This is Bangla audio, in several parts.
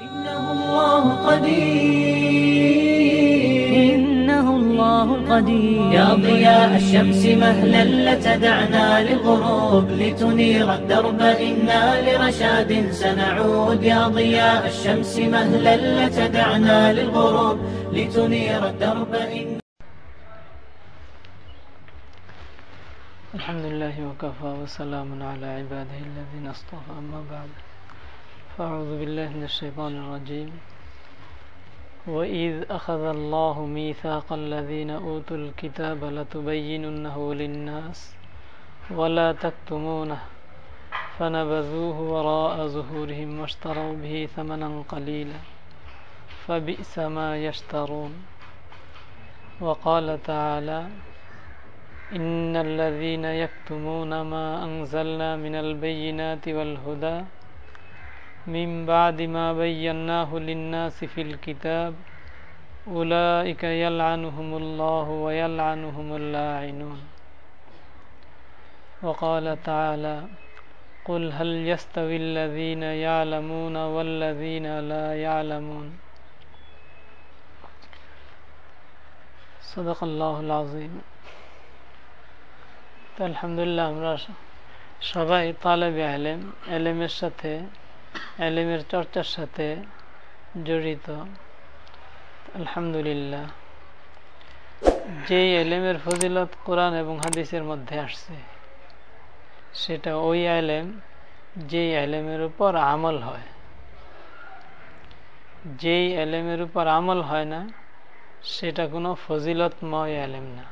إنه الله قدير. إنه الله قدير. يا ضياء الشمس مهلا لتدعنا للغروب لتنير الدرب إنا لرشاد سنعود. يا ضياء الشمس مهلا لتدعنا للغروب لتنير الدرب إنا الحمد لله وكفى وسلام على عباده الذين اصطفى. أما بعد فأعوذ بالله من الشيطان الرجيم. وإذ أخذ الله ميثاق الذين أوتوا الكتاب لتبيننه للناس ولا تكتمونه فنبذوه وراء ظهورهم واشتروا به ثمنا قليلا فبئس ما يشترون. وقال تعالى إن الذين يكتمون ما أنزلنا من البينات والهدى من بعد ما بيناه للناس في الكتاب أولئك يلعنهم الله ويلعنهم اللاعنون وقال تعالى قل هل يستوي الذين يعلمون والذين لا يعلمون صدق الله العظيم তো আলহামদুলিল্লাহ আমরা সবাই তালেবে আলেম এলেমের সাথে এলেমের চর্চার সাথে জড়িত। আলহামদুলিল্লাহ। যে এলেমের ফজিলত কোরআন এবং হাদিসের মধ্যে আসছে, সেটা ওই আলেম যেই এলেমের উপর আমল হয়। যেই এলেমের উপর আমল হয় না, সেটা কোনো ফজিলতময় এলেম না।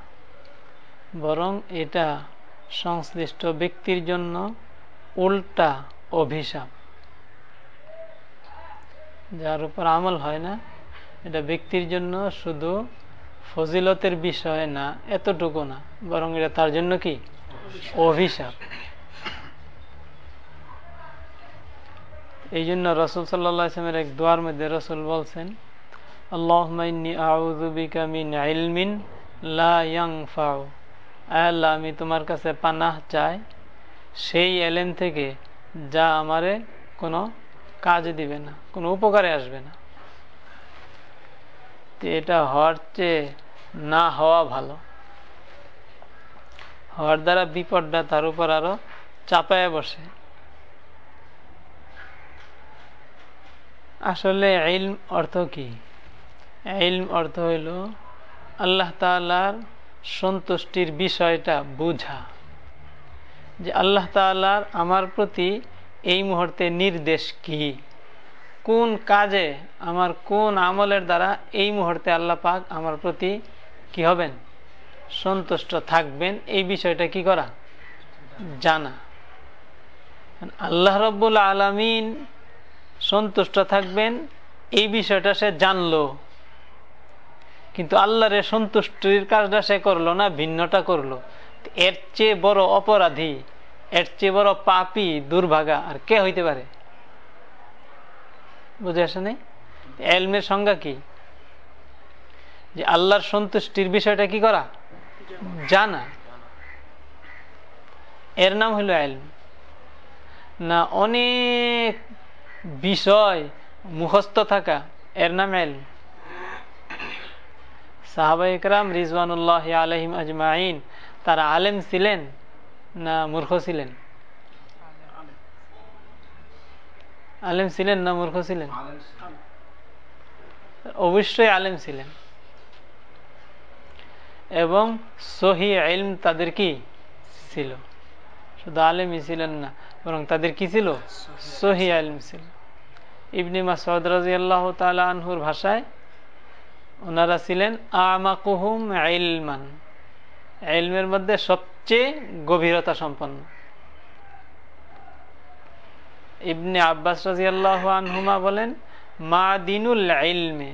বরং এটা সংশ্লিষ্ট ব্যক্তির জন্য উল্টা অভিশাপ। যার উপর আমল হয় না, এটা ব্যক্তির জন্য শুধু ফজিলতের বিষয় না, এতটুকু না, বরং এটা তার জন্য কি? অভিশাপ। এই জন্য রসুল সাল্লামের এক দোয়ার মধ্যে রসুল বলছেন আল্লাহ আউযুবিকা মিন ইলমিন লা ইয়ানফাউ আল্লাহ, আমি তোমার কাছে পানাহ চাই, সেই এলেম থেকে যা আমারে কোনো কাজে দিবে না, কোনো উপকারে আসবে না। এটা হওয়ার চেয়ে না হওয়া ভালো। হওয়ার দ্বারা বিপদটা তার উপর আরও চাপায় বসে। আসলে ইলম অর্থ কি? ইলম অর্থ হইল আল্লাহ তালার সন্তুষ্টির বিষয়টা বুঝা। যে আল্লাহ তালার আমার প্রতি এই মুহূর্তে নির্দেশ কি? কোন কাজে আমার কোন আমলের দ্বারা এই মুহূর্তে আল্লাহ পাক আমার প্রতি কি হবেন? সন্তুষ্ট থাকবেন, এই বিষয়টা কি করা? জানা। আল্লাহ রব্বুল আলমিন সন্তুষ্ট থাকবেন, এই বিষয়টা সে জানলো। কিন্তু আল্লাহরে সন্তুষ্টির কাজটা সে করল না, ভিন্নটা করল। এর চেয়ে বড় অপরাধী এর চেয়ে বড় পাপি, দুর্ভাগা আর কে হইতে পারে? বুঝে আসে নেই? এলমের সংজ্ঞা কি? যে আল্লাহর সন্তুষ্টির বিষয়টা কি করা? জানা। এর নাম হইল এলম। না, অনেক বিষয় মুখস্থ থাকা, এর নাম এলম। সাহাবা ইকরাম রিজওয়ানুল্লাহ আলহিম আজমাইন, তারা আলেম ছিলেন। না, মূর্খ ছিলেন। আলেম ছিলেন না মূর্খ ছিলেন? অবশ্যই আলেম ছিলেন। এবং সহি আইলম তাদের কি? ছিল। শুধু আলেমই ছিলেন না, বরং তাদের কি ছিল? সহি আলম ছিল। ইবনি মাসউদ রাদিয়াল্লাহু তাআলা আনহুর ভাষায় ওনারা ছিলেন, আমাকুহুম ইলমান। ইলমের মধ্যে সবচেয়ে গভীরতা সম্পন্ন। ইবনে আব্বাস রাজিয়াল্লাহ আনহুমা বলেন, মা দিনুল ইলমে।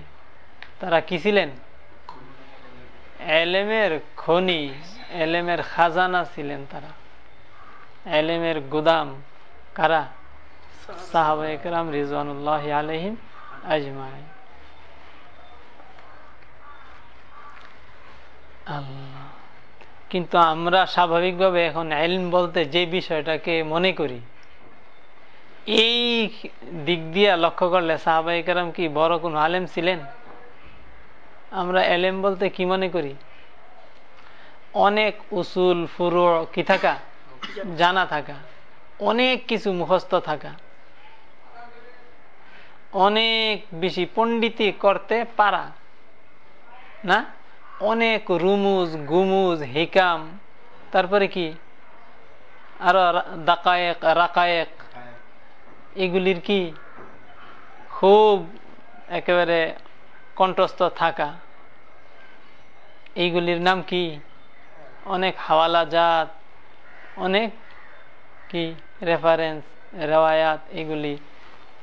তারা কি ছিলেন? এলেমের খনি, এলেমের খাজানা ছিলেন তারা। এলেমের গুদাম কারা? সাহাবা একরাম রিজওয়ানুল্লাহ আলহিম আজমাই আল্লাহ। কিন্তু আমরা স্বাভাবিকভাবে এখন এলম বলতে যে বিষয়টাকে মনে করি, এই দিক দিয়ে লক্ষ্য করলে সাহাবাই কারাম কি বড় কোনো আলেম ছিলেন? আমরা এলেম বলতে কি মনে করি? অনেক উসুল, ফুরু কি থাকা? জানা থাকা। অনেক কিছু মুখস্থ থাকা। অনেক বেশি পণ্ডিতি করতে পারা। না? অনেক রুমুজ, গুমুজ, হিকাম, তারপরে কি? আরও দাকায়েক, রাকায়েক। এগুলির কি? খুব একেবারে কণ্ঠস্থ থাকা। এইগুলির নাম কি? অনেক হাওয়ালা জাত, অনেক কি? রেফারেন্স রেওয়ায়াত এগুলি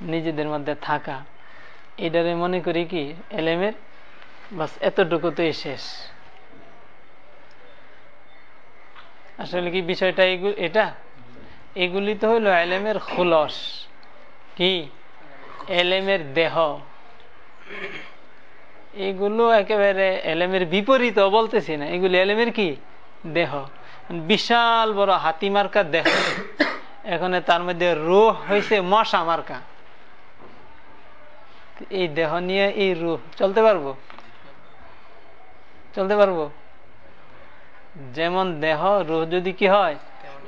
নিজেদের মধ্যে থাকা। এটারে মনে করি কি? এলেমের বাস, এতটুকুতেই শেষ। আসলে কি বিষয়টা এটা? এগুলি তো হইল এলেমের খুলস। কি? এলেমের দেহ। এগুলো একেবারে এলেমের বিপরীত বলতেছি না। এগুলি এলেমের কি? দেহ। বিশাল বড় হাতি মার্কা দেহ। এখানে তার মধ্যে রোহ হয়েছে মশা মার্কা। এই দেহ নিয়ে এই রুহ, চলতে পারব? চলতে পারব? যেমন দেহ, রুহ যদি কি হয়,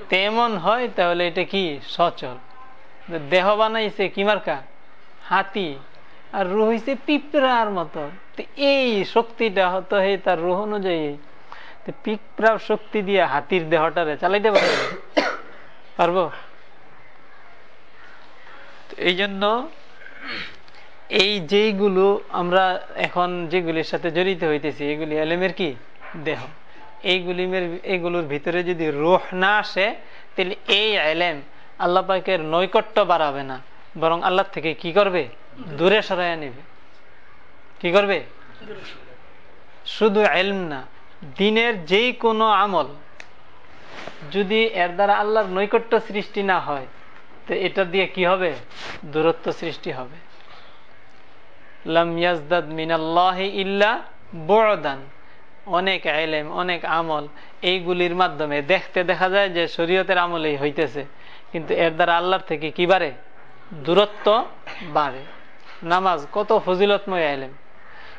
তেমন হয়, তাহলে এটা কি? সচল। দেহ বানাইছে কি মার্কা? হাতি। আর রুহ হইছে পিঁপড়ার মতো। এই শক্তিটা হতো হে তার রুহ অনুযায়ী। পিঁপড়ার শক্তি দিয়ে হাতির দেহটারে চালাইতে পারবে? পারব? এই জন্য এই যেইগুলো আমরা এখন যেগুলির সাথে জড়িত হইতেছি, এগুলি এলেমের কি? দেহ। এইগুলি এইগুলোর ভিতরে যদি রোহ না আসে, তাহলে এই এলেম আল্লাহ পাকের নৈকট্য বাড়াবে না। বরং আল্লাহ থেকে কি করবে? দূরে সরাইয়া নেবে। কি করবে? শুধু এলম না, দিনের যেই কোনো আমল, যদি এর দ্বারা আল্লাহর নৈকট্য সৃষ্টি না হয়, তো এটা দিয়ে কি হবে? দূরত্ব সৃষ্টি হবে। লাম ইয়াজদাদ মিনাল্লাহি ইল্লা বড়দান অনেক আইলেম অনেক আমল এইগুলির মাধ্যমে দেখতে দেখা যায় যে শরীয়তের আমলেই হইতেছে। কিন্তু এর দ্বারা আল্লাহর থেকে কি বাড়ে? দূরত্ব বাড়ে। নামাজ কত ফজিলতময় আইলেম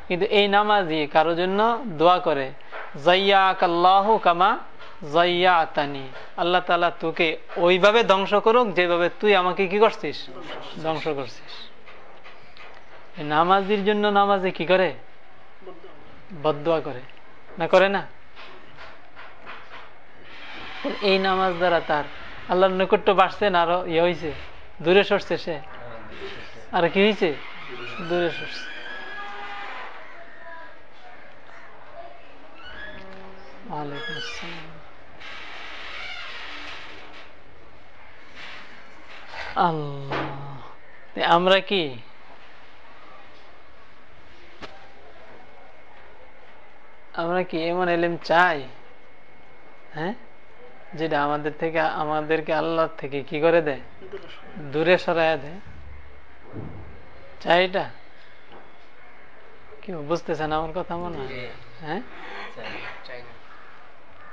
কিন্তু এই নামাজই কারও জন্য দোয়া করে জাইয়া আকাল্লাহ কামা জাইয়া আতানি আল্লাহ তালা তোকে ওইভাবে ধ্বংস করুক যেভাবে তুই আমাকে কি করছিস? ধ্বংস করছিস। নামাজির জন্য নামাজে কি করে? বদুয়া করে। না করে না? এই নামাজ দ্বারা তার আল্লাহর নৈকট্য বাড়ছে না আরও ইয়ে হয়েছে দূরে সরছে সে? আর কি হয়েছে দূরে সরছে। আল্লাহ। আমরা কি আমরা কি এমন এলেম চাই? হ্যাঁ? যেটা আমাদের থেকে আমাদেরকে আল্লাহ থেকে কি করে দেয়? দূরে সরাইয়া দেয়। চাই এটা? কেউ বুঝতেছেন আমার কথা মনে হয়? হ্যাঁ।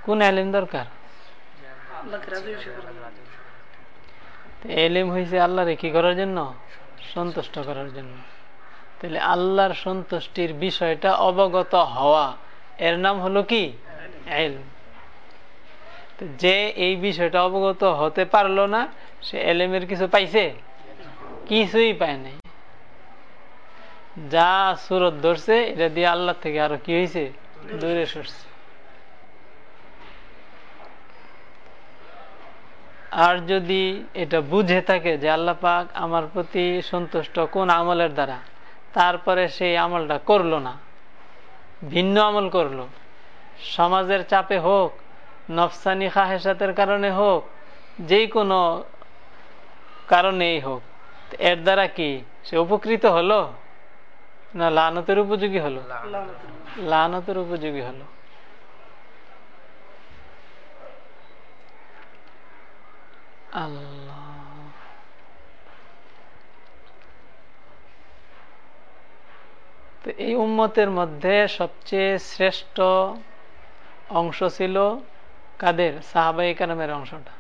কোন এলিম দরকার? এলিম হয়েছে আল্লাহরে কি করার জন্য? সন্তুষ্ট করার জন্য। তাহলে আল্লাহর সন্তুষ্টির বিষয়টা অবগত হওয়া এর নাম হলো কি? যে এই বিষয়টা অবগত হতে পারল না, সে এলেমের কিছু পাইছে? কিছুই পায় নাই। যা সুরত ধরছে, এটা দিয়ে আল্লাহ থেকে আরও কি হয়েছে দূরে সরছে। আর যদি এটা বুঝে থাকে যে আল্লাহ পাক আমার প্রতি সন্তুষ্ট কোন আমলের দ্বারা, তারপরে সেই আমলটা করল না ভিন্ন আমল করল। সমাজের চাপে হোক, নফসানি খাহেসাতের কারণে হোক, যেই কোনো কারণেই হোক, এর দ্বারা কি সে উপকৃত হলো? না লানতের উপযোগী হলো? লানতের উপযোগী হলো। আল্লাহ। তো এই উম্মতের মধ্যে সবচেয়ে শ্রেষ্ঠ অংশ ছিল কাদের? সাহাবাই কালামের অংশটা।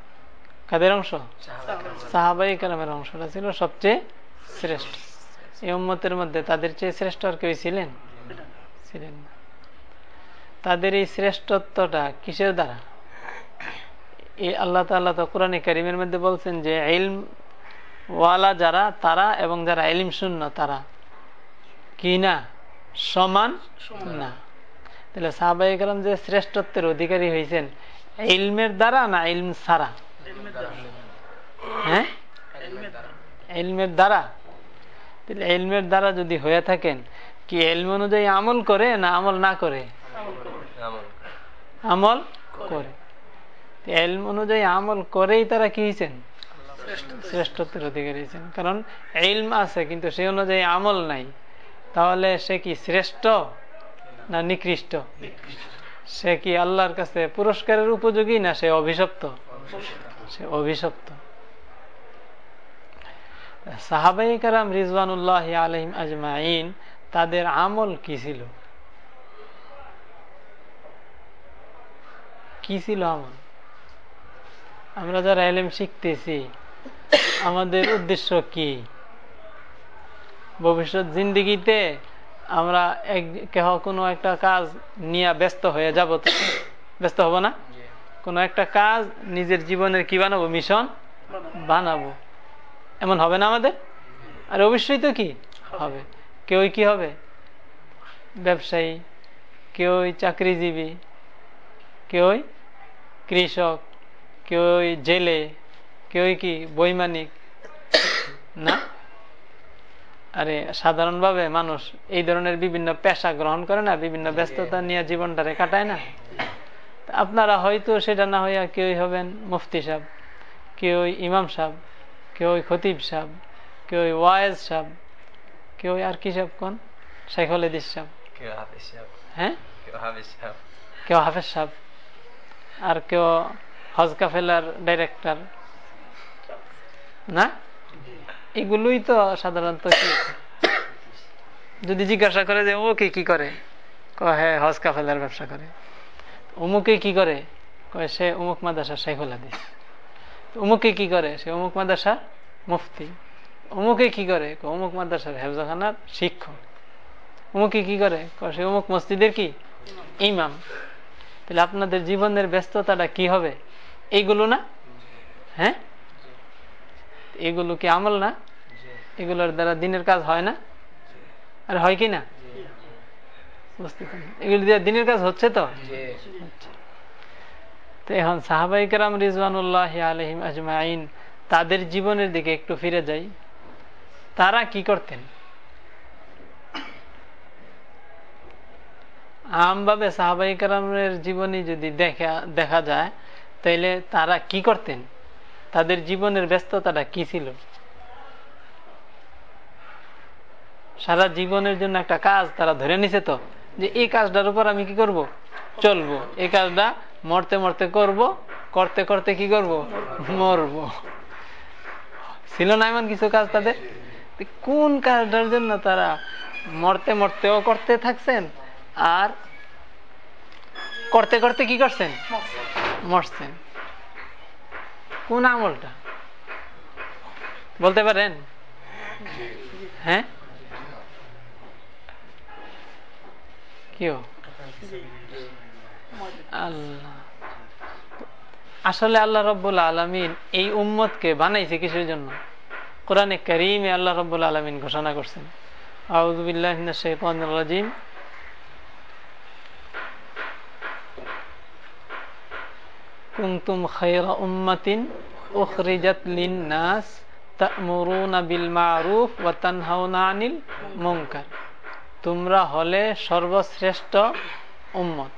কাদের অংশ? সাহাবাই কালামের অংশটা ছিল সবচেয়ে শ্রেষ্ঠ। এই উম্মতের মধ্যে তাদের চেয়ে শ্রেষ্ঠ আর কেউ ছিলেন? ছিলেন না। তাদের এই শ্রেষ্ঠত্বটা কিসের দ্বারা? এই আল্লাহ তাল্লাহ তো কোরআন করিমের মধ্যে বলছেন যে, ইলম ওয়ালা যারা, তারা এবং যারা ইলিম শূন্য তারা কি না? সমান? না। তাহলে সাহাবাই কালাম যে শ্রেষ্ঠত্বের অধিকারী হয়েছেন ইলমের দ্বারা না ইলম ছাড়া? হ্যাঁ? ইলমের দ্বারা। তাহলে ইলমের দ্বারা যদি হয়ে থাকেন কি এলম অনুযায়ী আমল করে না আমল না করে? আমল করে। এলম অনুযায়ী আমল করেই তারা কি হয়েছেন শ্রেষ্ঠত্বের অধিকারী হয়েছেন কারণ এলম আছে কিন্তু সেই অনুযায়ী আমল নাই। তাহলে সে কি শ্রেষ্ঠ না নিকৃষ্ট? সে কি আল্লাহর কাছে পুরস্কারের উপযোগী না সে অভিশপ্ত? সে অভিশপ্ত। সাহাবাই কারাম রিজওয়ানুল্লাহ আলহিম আজমাইন তাদের আমল কি ছিল? কি ছিল আমল? আমরা যারা এলেম শিখতেছি, আমাদের উদ্দেশ্য কি? ভবিষ্যৎ জিন্দিগিতে আমরা এক কেহ কোনো একটা কাজ নিয়ে ব্যস্ত হয়ে যাব তো? ব্যস্ত হব না? কোনো একটা কাজ নিজের জীবনের কি বানাবো? মিশন বানাবো। এমন হবে না আমাদের? আর অবশ্যই তো কি? হবে। কেউই কি হবে? ব্যবসায়ী কেউই চাকরিজীবী কেউই কৃষক কেউই জেলে কেউই কি বৈমানিক? না? আরে সাধারণভাবে মানুষ এই ধরনের বিভিন্ন পেশা গ্রহণ করে না বিভিন্ন ব্যস্ততা নিয়ে জীবনটারে কাটায় না। আপনারা হয়তো সেটা না হইয়া কেউই হবেন মুফতি সাহেব কেউ ইমাম সাহেব কেউ খতিব সাহেব কেউ ওয়ায়েজ সাহেব কেউ আর কি সাহেব কোন? শেখল এদিস সাহেব। হ্যাঁ? কেউ হাফেজ সাহেব। আর কেউ হজ কাফেলার ডাইরেক্টর। না? এগুলোই তো সাধারণত যদি জিজ্ঞাসা করে যে ওকে কি করে? হ্যাঁ হজ কাফেলার ব্যবসা করে। অমুকে কি করে? কয়, সে অমুক মাদাসা শেখুল হাদিস অমুকে কি করে? সে অমুক মাদাসা মুফতি। অমুকে কি করে? অমুক মাদাসার হেফজাখানার শিক্ষক। অমুকে কি করে? সে অমুক মসজিদের কি? ইমাম। তাহলে আপনাদের জীবনের ব্যস্ততাটা কি হবে? এইগুলো না? হ্যাঁ? এগুলো কি আমল না? এগুলোর দ্বারা দিনের কাজ হয় না? আর হয় কি না? এগুলো দিয়ে দিনের কাজ হচ্ছে তো? তো এখন সাহাবাই কারাম রিজওয়ানুল্লাহ আলহিম আজমাইন তাদের জীবনের দিকে একটু ফিরে যাই। তারা কি করতেন? আমভাবে সাহাবাই কারামের জীবনী যদি দেখা দেখা যায়, তাইলে তারা কি করতেন? তাদের জীবনের ব্যস্ততাটা কি ছিল? সারা জীবনের জন্য একটা কাজ তারা ধরে নিছে তো যে এই কাজটার উপর আমি কি করব? চলবো। এই কাজটা মরতে মরতে করব করতে করতে কি করব? মরব। ছিল না এমন কিছু কাজ তাদের? কোন কাজটার জন্য তারা মরতে মরতেও করতে থাকছেন আর করতে করতে কি করছেন? মরছেন। কোন আমলটা? বলতে পারেন? হ্যাঁ? কেউ আল্লাহ। আসলে আল্লাহ রব্বুল আলমিন এই উম্মতকে বানাইছে কিসের জন্য? কোরআনে করিমে আল্লাহ রব্বুল আলমিন ঘোষণা করছেন। আউদুবিল্লাহ রাজিম। কুনতুম খায়রা উম্মাতিন উখরিজাত লিন-নাস তা'মুরুনা বিল মা'রুফ ওয়া তানহাউনা আনিল মুনকার। তোমরা হলে সর্বশ্রেষ্ঠ উম্মত।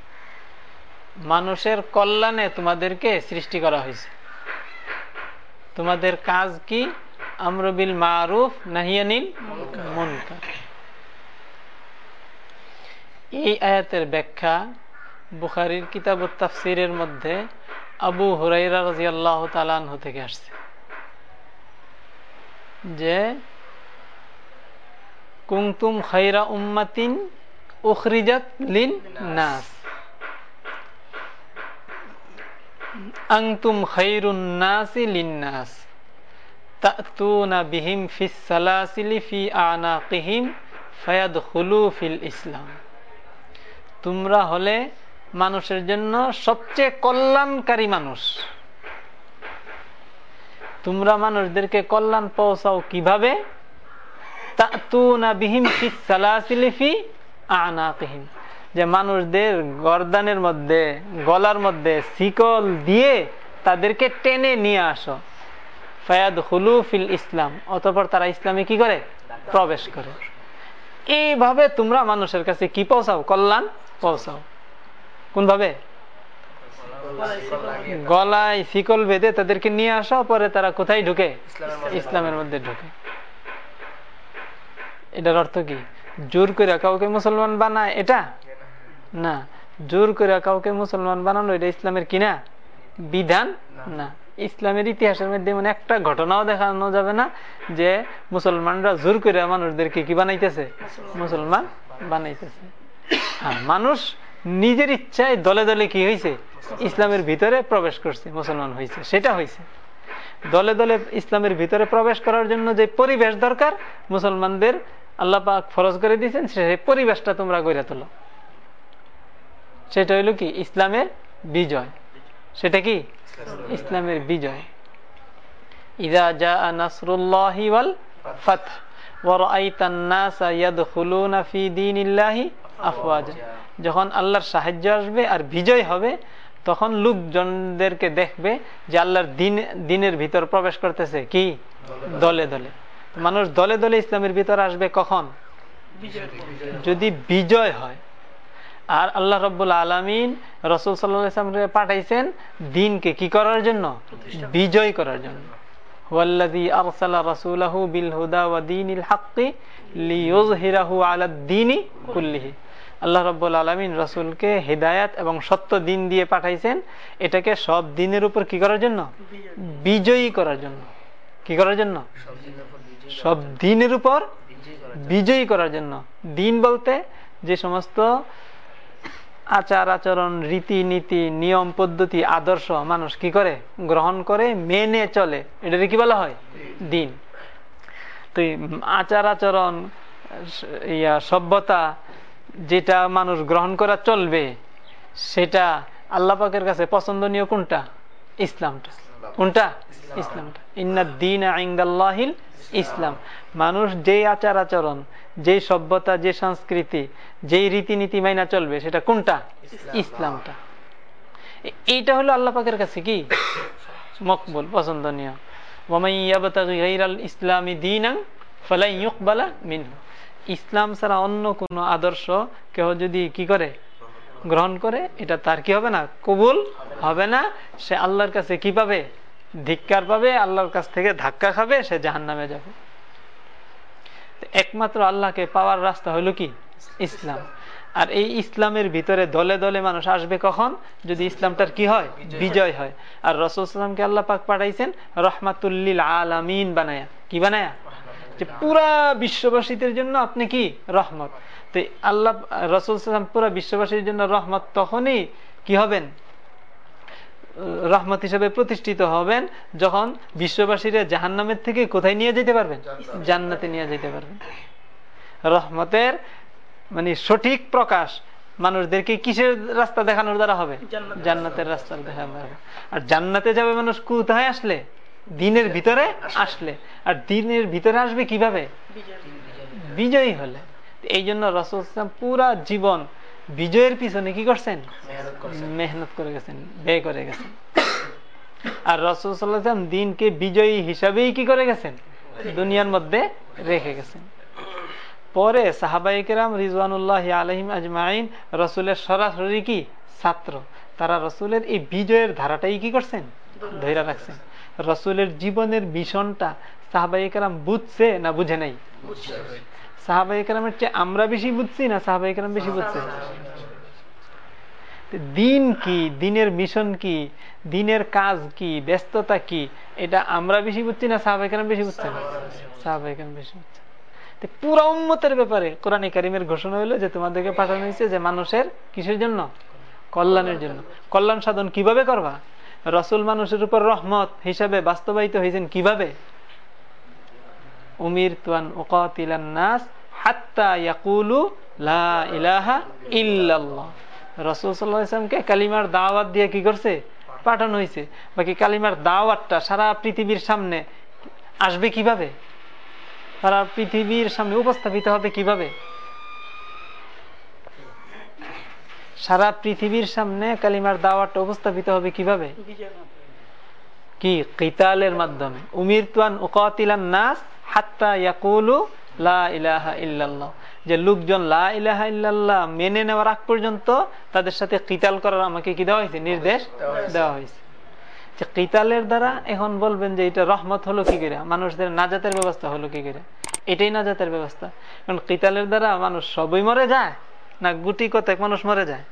মানুষের কল্যাণে তোমাদেরকে সৃষ্টি করা হয়েছে। তোমাদের কাজ কি? আমরবিল মারুফ নাহিয়ানিল মুনকার। এই আয়াতের ব্যাখ্যা বুখারির কিতাব তাফসিরের মধ্যে আবু হুরাইরা রাজি আল্লাহ তালাহ থেকে আসছে। যে কুংতুম খাইরা উম্মাতিন উখরিজাত লিন নাস আংতুম খৈরুন নাসি লিন্নাস। তাতুনা বিহিম ফিস সালাসিলি ফি আনাকিহিম ফায়াদখুলু ফিল ইসলাম। তোমরা হলে মানুষের জন্য সবচেয়ে কল্যাণকারী মানুষ। তোমরা মানুষদেরকে কল্যাণ পৌঁছাও কীভাবে? যে মানুষদের গরদানের মধ্যে, গলার মধ্যে শিকল দিয়ে তাদেরকে টেনে নিয়ে আসো। ফায়াদ হুলু ফিল ইসলাম। অতপর তারা ইসলামে কি করে? প্রবেশ করে। এইভাবে তোমরা মানুষের কাছে কি পৌঁছাও? কল্যাণ পৌঁছাও। কোনভাবে? গলায় শিকল বেঁধে তাদেরকে নিয়ে আসা পরে তারা কোথায় ঢুকে? ইসলামের মধ্যে ঢুকে। এটার অর্থ কি? জোর করে কাউকে মুসলমান বানায় এটা? না। জোর করে কাউকে মুসলমান বানানো এটা ইসলামের কিনা বিধান? না। ইসলামের ইতিহাসের মধ্যে মানে একটা ঘটনাও দেখানো যাবে না যে মুসলমানরা জোর করে মানুষদেরকে কি বানাইতেছে? মুসলমান বানাইতেছে। হ্যাঁ মানুষ নিজের ইচ্ছায় দলে দলে কি হয়েছে ইসলামের ভিতরে প্রবেশ করছে, মুসলমান হয়েছে সেটা হয়েছে দলে দলে ইসলামের ভিতরে প্রবেশ করার জন্য যে পরিবেশ দরকার, মুসলমানদের আল্লাহ পাক ফরজ করে দিয়েছেন সেই পরিবেশটা তোমরা গড়ে তোলো। সেটা হইল কি? ইসলামের বিজয়। সেটা কি? ইসলামের বিজয়। ইদা জা নাসরুল্লাহি ওয়াল ফাত ওয়ারাইতান নাসা ইয়াদখুলুনা ফি দীনিল্লাহি আফওয়াজা। যখন আল্লাহর সাহায্য আসবে আর বিজয় হবে তখন লোকজনদেরকে দেখবে যে আল্লাহর দিন দিনের ভিতর প্রবেশ করতেছে কি? দলে দলে। মানুষ দলে দলে ইসলামের ভিতর আসবে কখন? যদি বিজয় হয়। আর আল্লাহ রব্বুল আলমিন রসুল সাল্লামকে পাঠাইছেন দিনকে কি করার জন্য? বিজয় করার জন্য। ওয়াল্লাযী আরসালা রাসূলাহু বিল হুদা ওয়া দীনিল হাক্কি লিইয়ুযহিরাহু আলা দ্বীনি কুল্লিহি। আল্লাহ রব্বুল আলামিন রসুলকে হেদায়াত এবং সত্য দিন দিয়ে পাঠাইছেন। এটাকে সব দিনের উপর কি করার জন্য? বিজয়ী করার জন্য। কি করার জন্য? সব দিনের উপর বিজয়ী করার জন্য। দিন বলতে যে সমস্ত আচার আচরণ, রীতিনীতি, নিয়ম, পদ্ধতি, আদর্শ মানুষ কি করে? গ্রহণ করে, মেনে চলে। এটাকে কি বলা হয়? দিন। তো আচার আচরণ, ইয়া, সভ্যতা যেটা মানুষ গ্রহণ করা চলবে সেটা আল্লাহ পাকের কাছে পছন্দনীয় কোনটা? ইসলামটা। কোনটা? ইসলামটা। ইন্না দিন আইন্দাল্লাহিল ইসলাম। মানুষ যে আচার আচরণ যেই সভ্যতা যে সংস্কৃতি যেই রীতিনীতি মাইনা চলবে সেটা কোনটা? ইসলামটা। এইটা হলো আল্লাহ পাকের কাছে কি? মকবুল পছন্দনীয়। ইসলামী দিন ফলাই মিনহু। ইসলাম ছাড়া অন্য কোন আদর্শ কেউ যদি কি করে? গ্রহণ করে, এটা তার কি হবে না? কবুল হবে না। সে আল্লাহর কাছে কি পাবে? ধিক্কার পাবে, আল্লাহর কাছ থেকে ধাক্কা খাবে, সে জাহান নামে যাবে। একমাত্র আল্লাহকে পাওয়ার রাস্তা হলো কি? ইসলাম। আর এই ইসলামের ভিতরে দলে দলে মানুষ আসবে কখন? যদি ইসলামটার কি হয়? বিজয় হয়। আর রসুলামকে আল্লাহ পাক পাঠাইছেন রহমাতুল্লিল আলামিন বানায়া। কি বানায়া? যে পুরা বিশ্ববাসীদের জন্য আপনি কি রহমত? তো আল্লাহ রসুল সাল্লাম পুরা বিশ্ববাসীর জন্য রহমত তখনই কি হবেন? রহমত হিসেবে প্রতিষ্ঠিত হবেন যখন বিশ্ববাসীরা জাহান্নামের থেকে কোথায় নিয়ে যেতে পারবেন? জান্নাতে। নিয়ে যেতে পারবেন। রহমতের মানে সঠিক প্রকাশ মানুষদেরকে কিসের রাস্তা দেখানোর দ্বারা হবে? জান্নাতের রাস্তা। দেখানো হবে। আর জান্নাতে যাবে মানুষ কোথায় আসলে? দিনের ভিতরে আসলে। আর দিনের ভিতরে আসবে কীভাবে? বিজয়ী হলে। এই জন্য রসুল ইসলাম পুরা জীবন বিজয়ের পিছনে কি করছেন? মেহনত করে গেছেন ব্যয় করে গেছেন। আর রসুলাম দিনকে বিজয়ী হিসাবেই কি করে গেছেন? দুনিয়ার মধ্যে রেখে গেছেন। পরে সাহাবাইকেরাম রিজওয়ানুল্লাহ আলহিম আজমাইন রসুলের সরাসরি কি? ছাত্র। তারা রসুলের এই বিজয়ের ধারাটাই কি করছেন? ধৈরা রাখছেন। রসুলের জীবনের মিশনটা সাহাবাইকেরাম বুঝছে না বুঝে নাই? সাহাবাইকেরামের চেয়ে আমরা বেশি বুঝছি না সাহাবাইকেরাম বেশি বুঝছে? দিন কি, দিনের মিশন কি, দিনের কাজ কি, ব্যস্ততা কি, এটা আমরা বেশি বুঝছি না সাহাবাইকেরাম বেশি বুঝছে না? সাহাবাইকেরাম বেশি বুঝছে। পুরা উম্মতের ব্যাপারে কোরআন কারিমের ঘোষণা হইল যে তোমাদেরকে পাঠানো হয়েছে যে মানুষের কিসের জন্য? কল্যাণের জন্য। কল্যাণ সাধন কীভাবে করবা? রসুল মানুষের উপর রহমত হিসাবে বাস্তবায়িত হয়েছেন কীভাবে? উমির তুয়ান উকাতিলান নাস হাত্তা কালিমার দাওয়াত দিয়ে কি বাকি কালিমার সারা সামনে আসবে কীভাবে? সারা সামনে উপস্থাপিত হবে কীভাবে? সারা পৃথিবীর সামনে কালিমার দাওয়াতটা উপস্থাপিত হবে কীভাবে? কি? কিতালের মাধ্যমে। উমির তুয়ান উকাতিলান নাস হাত্তা ইয়াকুলু লা ইলাহা ইল্লাল্লাহ। যে লোকজন লা ইলাহা ইল্লাল্লাহ মেনে নেওয়ার আগ পর্যন্ত তাদের সাথে কিতাল করার আমাকে কি দেওয়া হয়েছে? নির্দেশ দেওয়া হয়েছে। যে কিতালের দ্বারা এখন বলবেন যে এটা রহমত হলো কি করে? মানুষদের নাজাতের ব্যবস্থা হলো কি করে? এটাই নাজাতের ব্যবস্থা। কারণ কিতালের দ্বারা মানুষ সবই মরে যায়। না, গুটি কতেক মানুষ মরে যায়?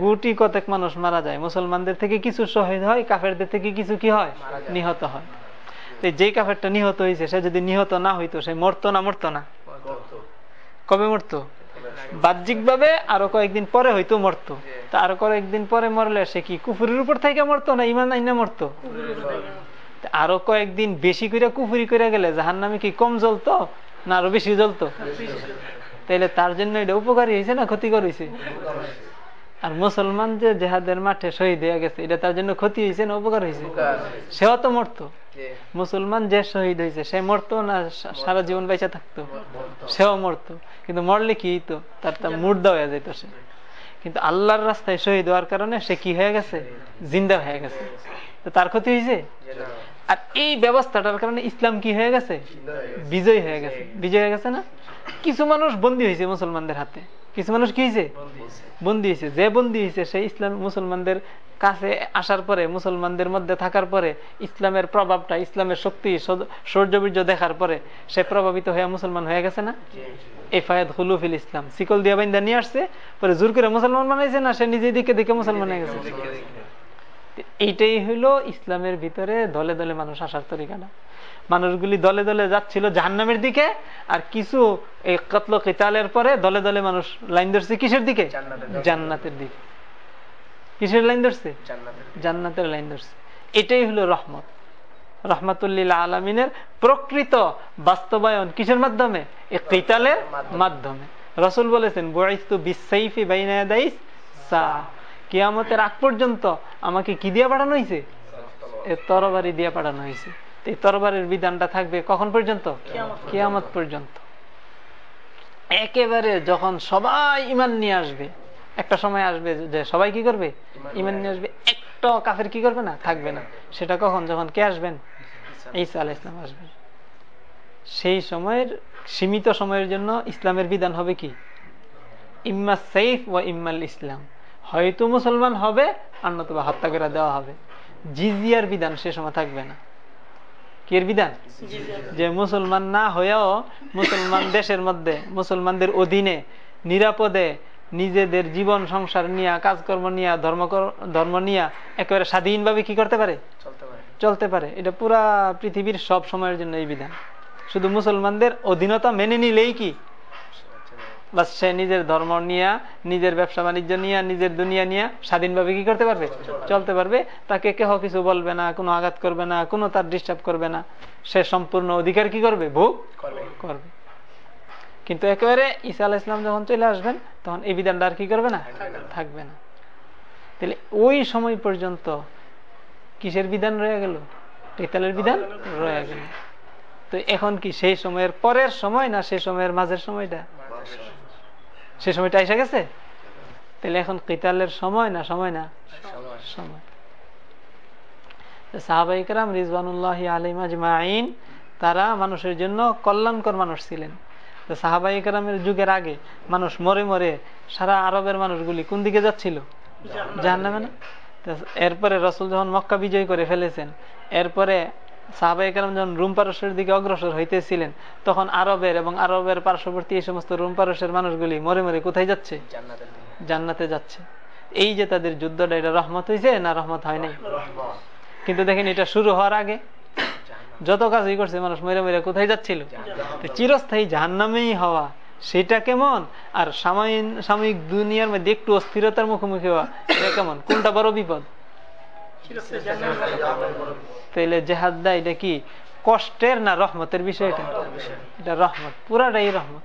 গুটি কতেক মানুষ মারা যায়? মুসলমানদের থেকে কিছু শহীদ হয়, কাফেরদের থেকে কিছু কি হয়? নিহত হয়। যে কাফেরটা নিহত হয়েছে সে যদি নিহত না হইতো, সে মরতো না মরতো না? কবে মরতো? বাহ্যিক ভাবে আরও কয়েকদিন পরে হয়তো মরতো। তা আরও কয়েকদিন পরে মরলে সে কি কুফুরির উপর থেকে মরতো না ইমান আইনা মরতো? আরও কয়েকদিন বেশি করে কুফুরি করে গেলে জাহান নামে কি কম জ্বলতো না আরও বেশি জ্বলতো? তাইলে তার জন্য এটা উপকারী হয়েছে না ক্ষতিকর হয়েছে? আর মুসলমান যে জেহাদের মাঠে শহীদ হয়ে গেছে এটা তার জন্য ক্ষতি হয়েছে না উপকার হয়েছে? সেও তো মরতো। মুসলমান যে শহীদ হয়েছে সে মরতো না সারা জীবন বেঁচে থাকতো? সেও মরতো। কিন্তু মরলে কি হইতো? তার তার মুর্দা হয়ে যেত সে। কিন্তু আল্লাহর রাস্তায় শহীদ হওয়ার কারণে সে কি হয়ে গেছে? জিন্দা হয়ে গেছে। তো তার ক্ষতি হয়েছে। আর এই ব্যবস্থাটার কারণে ইসলাম কি হয়ে গেছে? বিজয় হয়ে গেছে। বিজয় হয়ে গেছে না? কিছু মানুষ বন্দী হয়েছে মুসলমানদের হাতে। কিছু মানুষ কি হয়েছে? বন্দী হয়েছে। যে বন্দী হয়েছে সেই ইসলাম মুসলমানদের কাছে আসার পরে মুসলমানদের মধ্যে থাকার পরে ইসলামের প্রভাবটা ইসলামের শক্তি শৌর্যবীর্য দেখার পরে সে প্রভাবিত হয়ে মুসলমান হয়ে গেছে না? এফায়দ হুলুফিল ইসলাম। শিকল দিয়া বাইন্দা নিয়ে আসছে পরে জোর করে মুসলমান বানাইছে না? সে নিজে দিকে দিকে মুসলমান হয়ে গেছে। এইটাই হইল ইসলামের ভিতরে দলে দলে মানুষ আসার তরিকাটা। মানুষগুলি দলে দলে যাচ্ছিল জাহান্নামের দিকে আর কিছু এই কতল কিতালের পরে দলে দলে মানুষ লাইন ধরছে কিসের দিকে? জান্নাতের দিকে। কিসের লাইন ধরছে? জান্নাতের লাইন ধরছে। এটাই হলো রহমত। রহমাতুল্লিল আলমিনের প্রকৃত বাস্তবায়ন কিসের মাধ্যমে? এই কিতালের মাধ্যমে। রসুল বলেছেন বয়স্তু বিসাইফি বাইনায়াদাইস সা কিয়ামতের আগ পর্যন্ত আমাকে কি দিয়ে পাঠানো হয়েছে এ তরবারি দিয়ে পাঠানো হয়েছে এই তরবারির বিধানটা থাকবে কখন পর্যন্ত? কিয়ামত পর্যন্ত। একেবারে যখন সবাই ইমান নিয়ে আসবে একটা সময় আসবে যে সবাই কি করবে? ইমান নিয়ে আসবে। একটা কাফের কি করবে না? থাকবে না। সেটা কখন? যখন কে আসবেন? ঈসা আলাহ ইসলাম আসবেন সেই সময়ের সীমিত সময়ের জন্য ইসলামের বিধান হবে কি? ইম্মা সাইফ ওয়া ইম্মাল ইসলাম। হয়তো মুসলমান হবে আর নতুবা হত্যা করে দেওয়া হবে। জিজিয়ার বিধান সে সময় থাকবে না। কির বিধান? যে মুসলমান না হয়েও মুসলমান দেশের মধ্যে মুসলমানদের অধীনে নিরাপদে নিজেদের জীবন সংসার নিয়ে কাজকর্ম নিয়ে ধর্ম ধর্ম নিয়ে একেবারে স্বাধীনভাবে কি করতে পারে। চলতে পারে। এটা পুরা পৃথিবীর সব সময়ের জন্য এই বিধান। শুধু মুসলমানদের অধীনতা মেনে নিলেই কি? বাস সে নিজের ধর্ম নিয়ে নিজের ব্যবসা বাণিজ্য নিয়ে নিজের দুনিয়া নিয়ে স্বাধীনভাবে কি করতে পারবে? চলতে পারবে। তাকে কেহ কিছু বলবে না কোনো আঘাত করবে না কোনো তার ডিস্টার্ব করবে না। সে সম্পূর্ণ অধিকার কি করবে? ভোগ? করবে। কিন্তু একেবারে ঈসা আলাহ ইসলাম যখন চলে আসবেন তখন এই বিধানটা আর কি করবে না? থাকবে না। তাহলে ওই সময় পর্যন্ত কিসের বিধান রয়ে গেল? তেতালের বিধান। রয়ে গেল। তো এখন কি সেই সময়ের পরের সময় না সেই সময়ের মাঝের সময়টা? সে সময়টা এসে গেছে? তাহলে এখন কিতালের সময় না সময় না? সময়। সাহাবাইকরাম রিজওয়ানুল্লাহ আলিম আজমাইন তারা মানুষের জন্য কল্যাণকর মানুষ ছিলেন। সাহাবাইকরামের যুগের আগে মানুষ মরে মরে সারা আরবের মানুষগুলি কোন দিকে যাচ্ছিল? জাহান্নামে না। এরপরে রসুল যখন মক্কা বিজয় করে ফেলেছেন এরপরে সাহাবাইকার যখন রুম পারস্যের দিকে অগ্রসর হইতেছিলেন তখন আরবের এবং আরবের পার্শ্ববর্তী এই সমস্ত রুম পারস্যের মানুষগুলি মরে মরে কোথায় যাচ্ছে? জান্নাতে যাচ্ছে। এই যে তাদের যুদ্ধটা এটা রহমত হয়েছে না রহমত হয় নাই? কিন্তু দেখেন এটা শুরু হওয়ার আগে যত কাজই করছে মানুষ মেরে মেরে কোথায় যাচ্ছিল? চিরস্থায়ী জাহান্নামেই হওয়া সেটা কেমন? আর সাময়িক সাময়িক দুনিয়ার মধ্যে একটু অস্থিরতার মুখোমুখি হওয়া এটা কেমন? কোনটা বড় বিপদ? তাইলে জেহাদ এটা কি কষ্টের না রহমতের বিষয় এটা? এটা রহমত, পুরাটাই রহমত।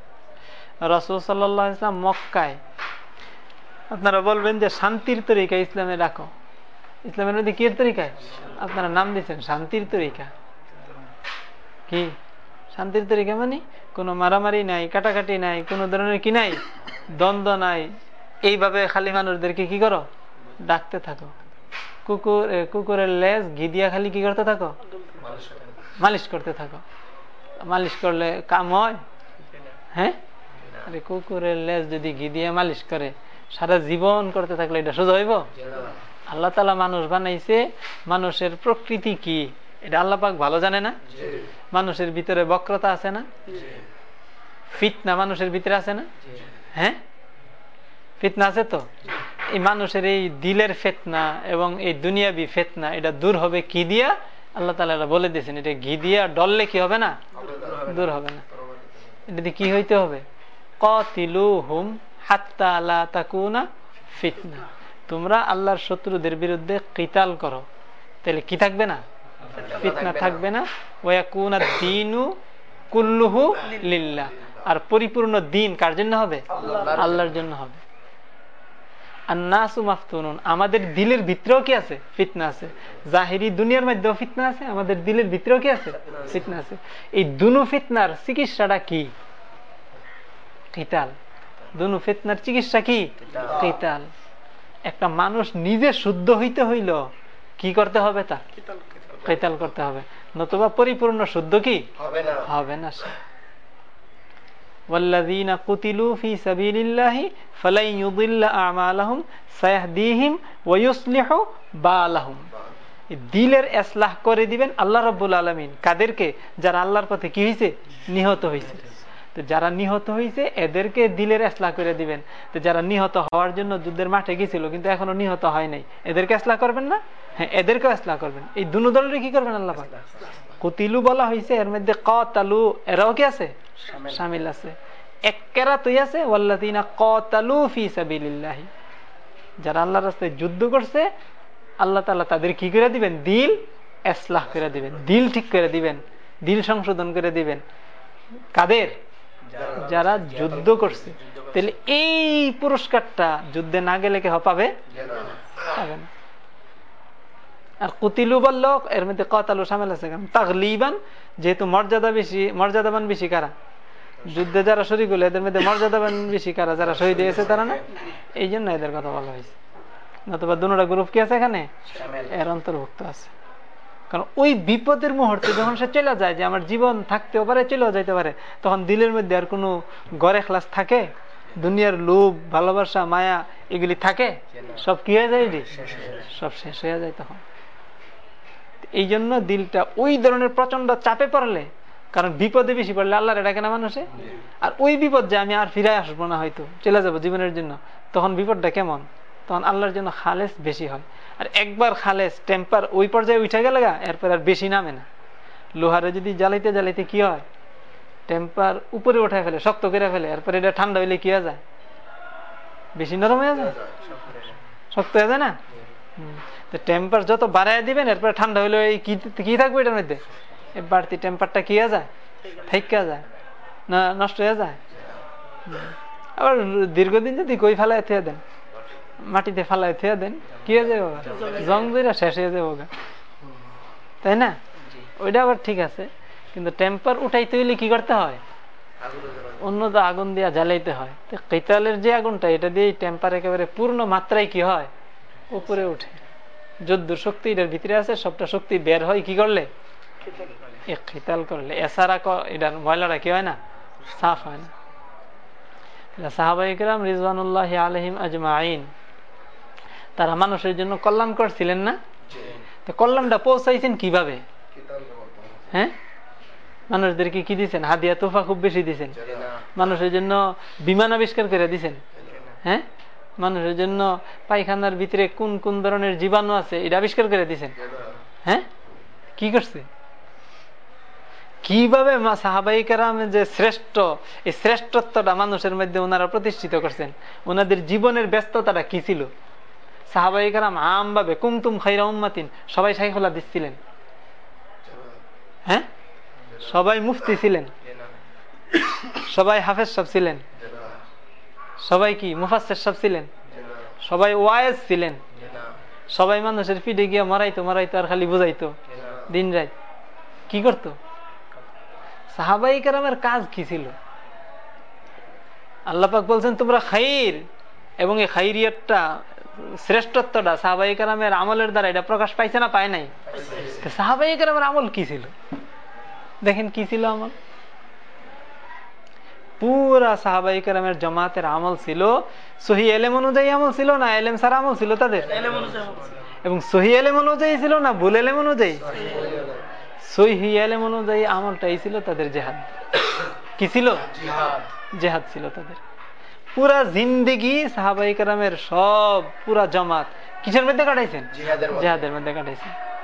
রসুল সাল্লাহ ইসলাম মক্কায়, আপনারা বলবেন যে শান্তির তরিকা ইসলামে রাখো। ইসলামের মধ্যে কি তরিকায় আপনারা নাম দিচ্ছেন শান্তির তরিকা। কি? শান্তির তরিকা মানে কোনো মারামারি নাই, কাটাকাটি নাই, কোনো ধরনের কি নাই? দ্বন্দ্ব নাই। এইভাবে খালি মানুষদেরকে কি করো? ডাকতে থাকো। কুকুর কুকুরের লেজ ঘি দিয়া খালি কি করতে থাকো? মালিশ করতে থাকো। মালিশ করলে কাম হয়? হ্যাঁ? আরে কুকুরের লেজ যদি ঘি দিয়ে মালিশ করে সারা জীবন করতে থাকলে এটা সোজা হইব? আল্লাহ তালা মানুষ বানাইছে মানুষের প্রকৃতি কি? এটা আল্লাহ পাক ভালো জানে না? মানুষের ভিতরে বক্রতা আছে না? ফিতনা মানুষের ভিতরে আছে না? হ্যাঁ? ফিতনা আছে তো? মানুষের এই দিলের ফেতনা এবং এই দুনিয়াবি ফেতনা, এটা দূর হবে কি দিয়া? আল্লাহ তালা বলে দিয়েছেন, এটা ঘি দিয়া ডললে কি হবে না? দূর হবে না। এটা কি হইতে হবে? কতিলু হুম আলা ফিতনা। তোমরা আল্লাহর শত্রুদের বিরুদ্ধে কিতাল করো। তাহলে কি থাকবে না? ফিতনা থাকবে না। ওয়া ওয়াকুনা দিনু কুল্লুহু লিল্লাহ। আর পরিপূর্ণ দিন কার জন্য হবে? আল্লাহর জন্য হবে। আমাদের দিলের ভিতরেও কি আছে? ফিতনা আছে। জাহিরি দুনিয়ার মধ্যেও ফিতনা আছে আমাদের দিলের ভিতরেও কি আছে? ফিতনা আছে। এই দুনু ফিতনার চিকিৎসাটা কি? কিতাল দুনু ফিতনার চিকিৎসা কি? কিতাল একটা মানুষ নিজে শুদ্ধ হইতে হইল কি করতে হবে তার? কেতাল করতে হবে। নতুবা পরিপূর্ণ শুদ্ধ কি? হবে না সে। والذين قتلوا في سبيل الله فلن يضل أعمالهم سيهديهم ويصلح بالهم দিলের এসলাহ করে দিবেন আল্লাহ রব্বুল আলমিন কাদেরকে যারা আল্লাহর পথে কি হয়েছে নিহত হয়েছে তো যারা নিহত হয়েছে এদেরকে দিলের এসলাহ করে দিবেন তো যারা নিহত হওয়ার জন্য যুদ্ধের মাঠে গেছিল কিন্তু এখনো নিহত হয় নাই এদেরকে এসলাহ করবেন না হ্যাঁ এদেরকেও এসলাহ করবেন এই দুনো দলের কি করবেন আল্লাহ পাক? কুতিলু বলা হয়েছে এর মধ্যে ক তালু এরাও কি আছে? সামিল। আছে। একেরা তুই আছে? ওয়াল্লাদিনা কতালু ফি সাবিলিল্লাহি। যারা আল্লাহর রাস্তায় যুদ্ধ করছে আল্লাহ তাআলা তাদের কি করে দিবেন? দিল এসলাহ করে দিবেন। দিল ঠিক করে দিবেন। দিল সংশোধন করে দিবেন। কাদের? যারা যুদ্ধ করছে। তাহলে এই পুরস্কারটা যুদ্ধে না গেলে কে পাবে? পাবে না। আর কুতিলু বলল এর মধ্যে কতালু সামেল আছে তাগলিবান যেহেতু মর্যাদা বেশি মর্যাদাবান বেশি কারা? যুদ্ধে যারা শরিক হলো এদের মধ্যে মর্যাদাবান বেশি কারা? যারা শহীদ হয়েছে তারা না? এই জন্য এদের কথা বলা হয়েছে। নতুবা দুটা গ্রুপ কি আছে এখানে? এর অন্তর্ভুক্ত আছে। কারণ ওই বিপদের মুহূর্তে যখন সে চলে যায় যে আমার জীবন থাকতেও পারে চলেও যাইতে পারে তখন দিলের মধ্যে আর কোনো গড়ে ক্লাস থাকে? দুনিয়ার লোভ ভালোবাসা মায়া এগুলি থাকে? সব কি হয়ে যায়? সব শেষ হয়ে যায় তখন। এই জন্য দিলটা ওই ধরনের প্রচণ্ড চাপে পড়লে কারণ বিপদে বেশি পড়লে আল্লাহর ডাকে না মানুষে? আর ওই বিপদ যে আমি আর ফিরে আসব না হয়তো চলে যাব জীবনের জন্য তখন বিপদটা কেমন? তখন আল্লাহর জন্য খালেস বেশি হয়। আর একবার খালেস টেম্পার ওই পর্যায়ে উঠে গেলে গা এরপর আর বেশি নামে না। লোহারে যদি জ্বালাইতে জ্বালাইতে কি হয়? টেম্পার উপরে উঠে ফেলে শক্ত করে ফেলে এরপর এটা ঠান্ডা হইলে কি হয়ে যায়? বেশি নরম হয়ে যায়? শক্ত হয়ে যায়। না। তো টেম্পার যত বাড়ায় দিবেন, এরপরে ঠান্ডা হইলে কি থাকবে এটার মধ্যে? এই বাড়তি টেম্পারটা কি যায়? থেকে যায়। না, নষ্ট হয়ে যায়? আবার দীর্ঘদিন যদি কই ফেলায় থেয়ে দেন, মাটিতে ফেলায় থেয়ে দেন, কি হয়ে যাবে? জং ধরে শেষ হয়ে যাবে। তাই না? ওইটা আবার ঠিক আছে, কিন্তু টেম্পার উঠাইতে হইলে কি করতে হয়? অন্য তো আগুন দিয়া জ্বালাইতে হয়। তো কেতালের যে আগুনটা, এটা দিয়ে টেম্পার একেবারে পূর্ণ মাত্রায় কি হয়? উপরে উঠে। যদ্দূর শক্তি এটার ভিতরে আছে সবটা শক্তি বের হয় কি করলে? খিতাল করলে। এছাড়া এটার ময়লাটা কি হয় না? সাফ হয় না। রিজওয়ানুল্লাহ আলহিম আজমাইন তারা মানুষের জন্য কল্যাণ করছিলেন না? তো কল্যাণটা পৌঁছাইছেন কীভাবে? হ্যাঁ? মানুষদেরকে কি দিচ্ছেন হাদিয়া তোফা খুব বেশি দিচ্ছেন মানুষের জন্য বিমান আবিষ্কার করে দিছেন। হ্যাঁ? মানুষের জন্য পায়খানার ভিতরে কোন কোন ধরনের জীবাণু আছে, এটা আবিষ্কার করে দিছেন। হ্যাঁ? কি করছে? কীভাবে যে শ্রেষ্ঠ, এই শ্রেষ্ঠত্বটা মানুষের মধ্যে ওনারা প্রতিষ্ঠিত করছেন, ওনাদের জীবনের ব্যস্ততাটা কি ছিল? সাহাবাহিকারাম আম ভাবে কুমতুম খাইরা উম্মাতিন, সবাই সাইফুল দিচ্ছিলেন হ্যাঁ? সবাই মুফতি ছিলেন। সবাই হাফেজ সব ছিলেন। সবাই কি মুফাসের সব ছিলেন? সবাই ওয়াইজ ছিলেন? সবাই মানুষের পিঠে গিয়ে মারাইতো মারাইতো আর খালি বুঝাইতো। দিন রাত। কি করতো? সাহাবাই কারামের কাজ কি ছিল? আল্লাপাক বলছেন তোমরা খাইর। এবং এই খাইরিয়তটা শ্রেষ্ঠত্বটা সাহাবাই কারামের আমলের দ্বারা এটা প্রকাশ পাইছে না পায় নাই? সাহাবাই কারামের আমল কি ছিল? দেখেন কি ছিল আমল? পুরা সাহাবাই কারামের জমাতের আমল ছিল। সহি এলেম অনুযায়ী আমল ছিল না? এলেম সারা আমল ছিল তাদের? এবং সহি এলেম অনুযায়ী ছিল না? ভুল এলেম অনুযায়ী? সহি এলেম অনুযায়ী আমলটাই ছিল তাদের জেহাদ। কি ছিল? জেহাদ। ছিল তাদের। পুরা জিন্দিগি সাহাবাই কারামের সব পুরা জমাত কিসের মধ্যে কাটাইছেন? জেহাদের মধ্যে কাটাইছেন।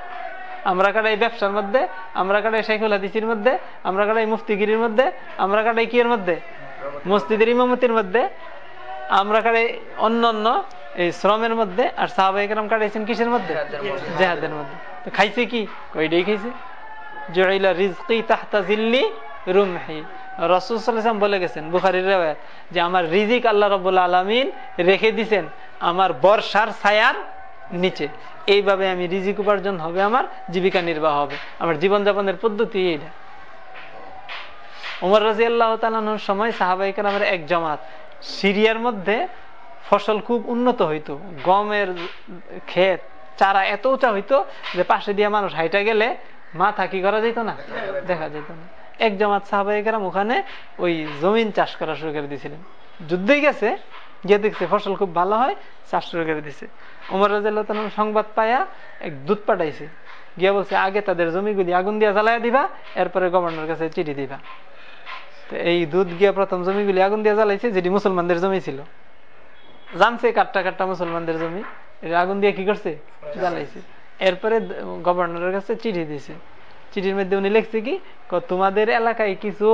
আমরা কাটাই ব্যবসার মধ্যে আমরা কাটাই শাইখুল হাদিসির মধ্যে আমরা কাটাই মুফতিগিরির মধ্যে আমরা কাটাই কিয়ের মধ্যে? মসজিদের ইমামতির মধ্যে আমরা কাটাই অন্য অন্য এই শ্রমের মধ্যে আর সাহাবাহিকরাম কাটাইছেন কিসের মধ্যে? জেহাদের মধ্যে। তো খাইছে কি? ওইটাই খাইছে? জয়লা রিজকি তাহতা জিল্লি রুমহি। রসুল সাল্লাম বলে গেছেন বুখারির যে আমার রিজিক আল্লাহ রবুল্লা আলমিন রেখে দিছেন আমার বর্ষার ছায়ার নিচে। এইভাবে আমি রিজিক উপার্জন হবে, আমার জীবিকা নির্বাহ হবে। আমার জীবনযাপনের পদ্ধতি এইটা। উমর রাজি আল্লাহ তালানোর সময় সাহাবাহিকের আমার এক জমাত সিরিয়ার মধ্যে ফসল খুব উন্নত হইতো। গমের ক্ষেত, চারা এত উঁচা হইতো যে পাশে দিয়ে মানুষ হাইটা গেলে মাথা কি করা যেত না? দেখা যেত না। এক জমাত সাহাবাহিকেরাম ওখানে ওই জমিন চাষ করা শুরু করে দিয়েছিলেন। যুদ্ধই গেছে গিয়ে দেখছে ফসল খুব ভালো হয় চাষ শুরু করে দিছে। উমর রাজিয়াল্লাহ সংবাদ পায়া এক দুধ পাঠাইছে। গিয়া বলছে, আগে তাদের জমিগুলি আগুন দিয়া জ্বালাইয়া দিবা, এরপরে গভর্নর কাছে চিঠি দিবা। এই দুধ গিয়া প্রথম জমিগুলি আগুন দিয়া জ্বালাইছে, যেটি মুসলমানদের জমি ছিল। জানছে কাটটা কাটটা মুসলমানদের জমি আগুন দিয়ে কি করছে? জ্বালাইছে। এরপরে গভর্নরের কাছে চিঠি দিছে। চিঠির মধ্যে উনি লিখছে কি, তোমাদের এলাকায় কিছু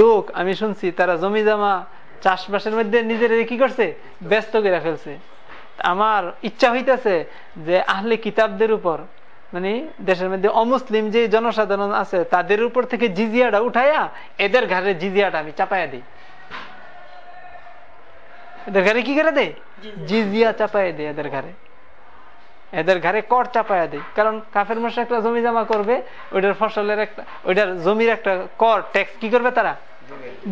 লোক, আমি শুনছি, তারা জমি জমা চাষবাসের মধ্যে নিজের কি করছে? ব্যস্ত করে ফেলছে। আমার ইচ্ছা হইতেছে যে আহলে কিতাবদের উপর মানে দেশের মধ্যে অমুসলিম যে জনসাধারণ আছে তাদের উপর থেকে জিজিয়াটা উঠাইয়া এদের ঘরে জিজিয়াটা আমি চাপাইয়া দিই। এদের ঘরে কি করে দেয়? জিজিয়া। চাপাইয়া দেয় এদের ঘরে এদের ঘরে কর চাপাইয়া দেয়। কারণ কাফের মাসে একটা জমি জমা করবে ওইটার ফসলের একটা ওইটার জমির একটা কর ট্যাক্স কি করবে তারা?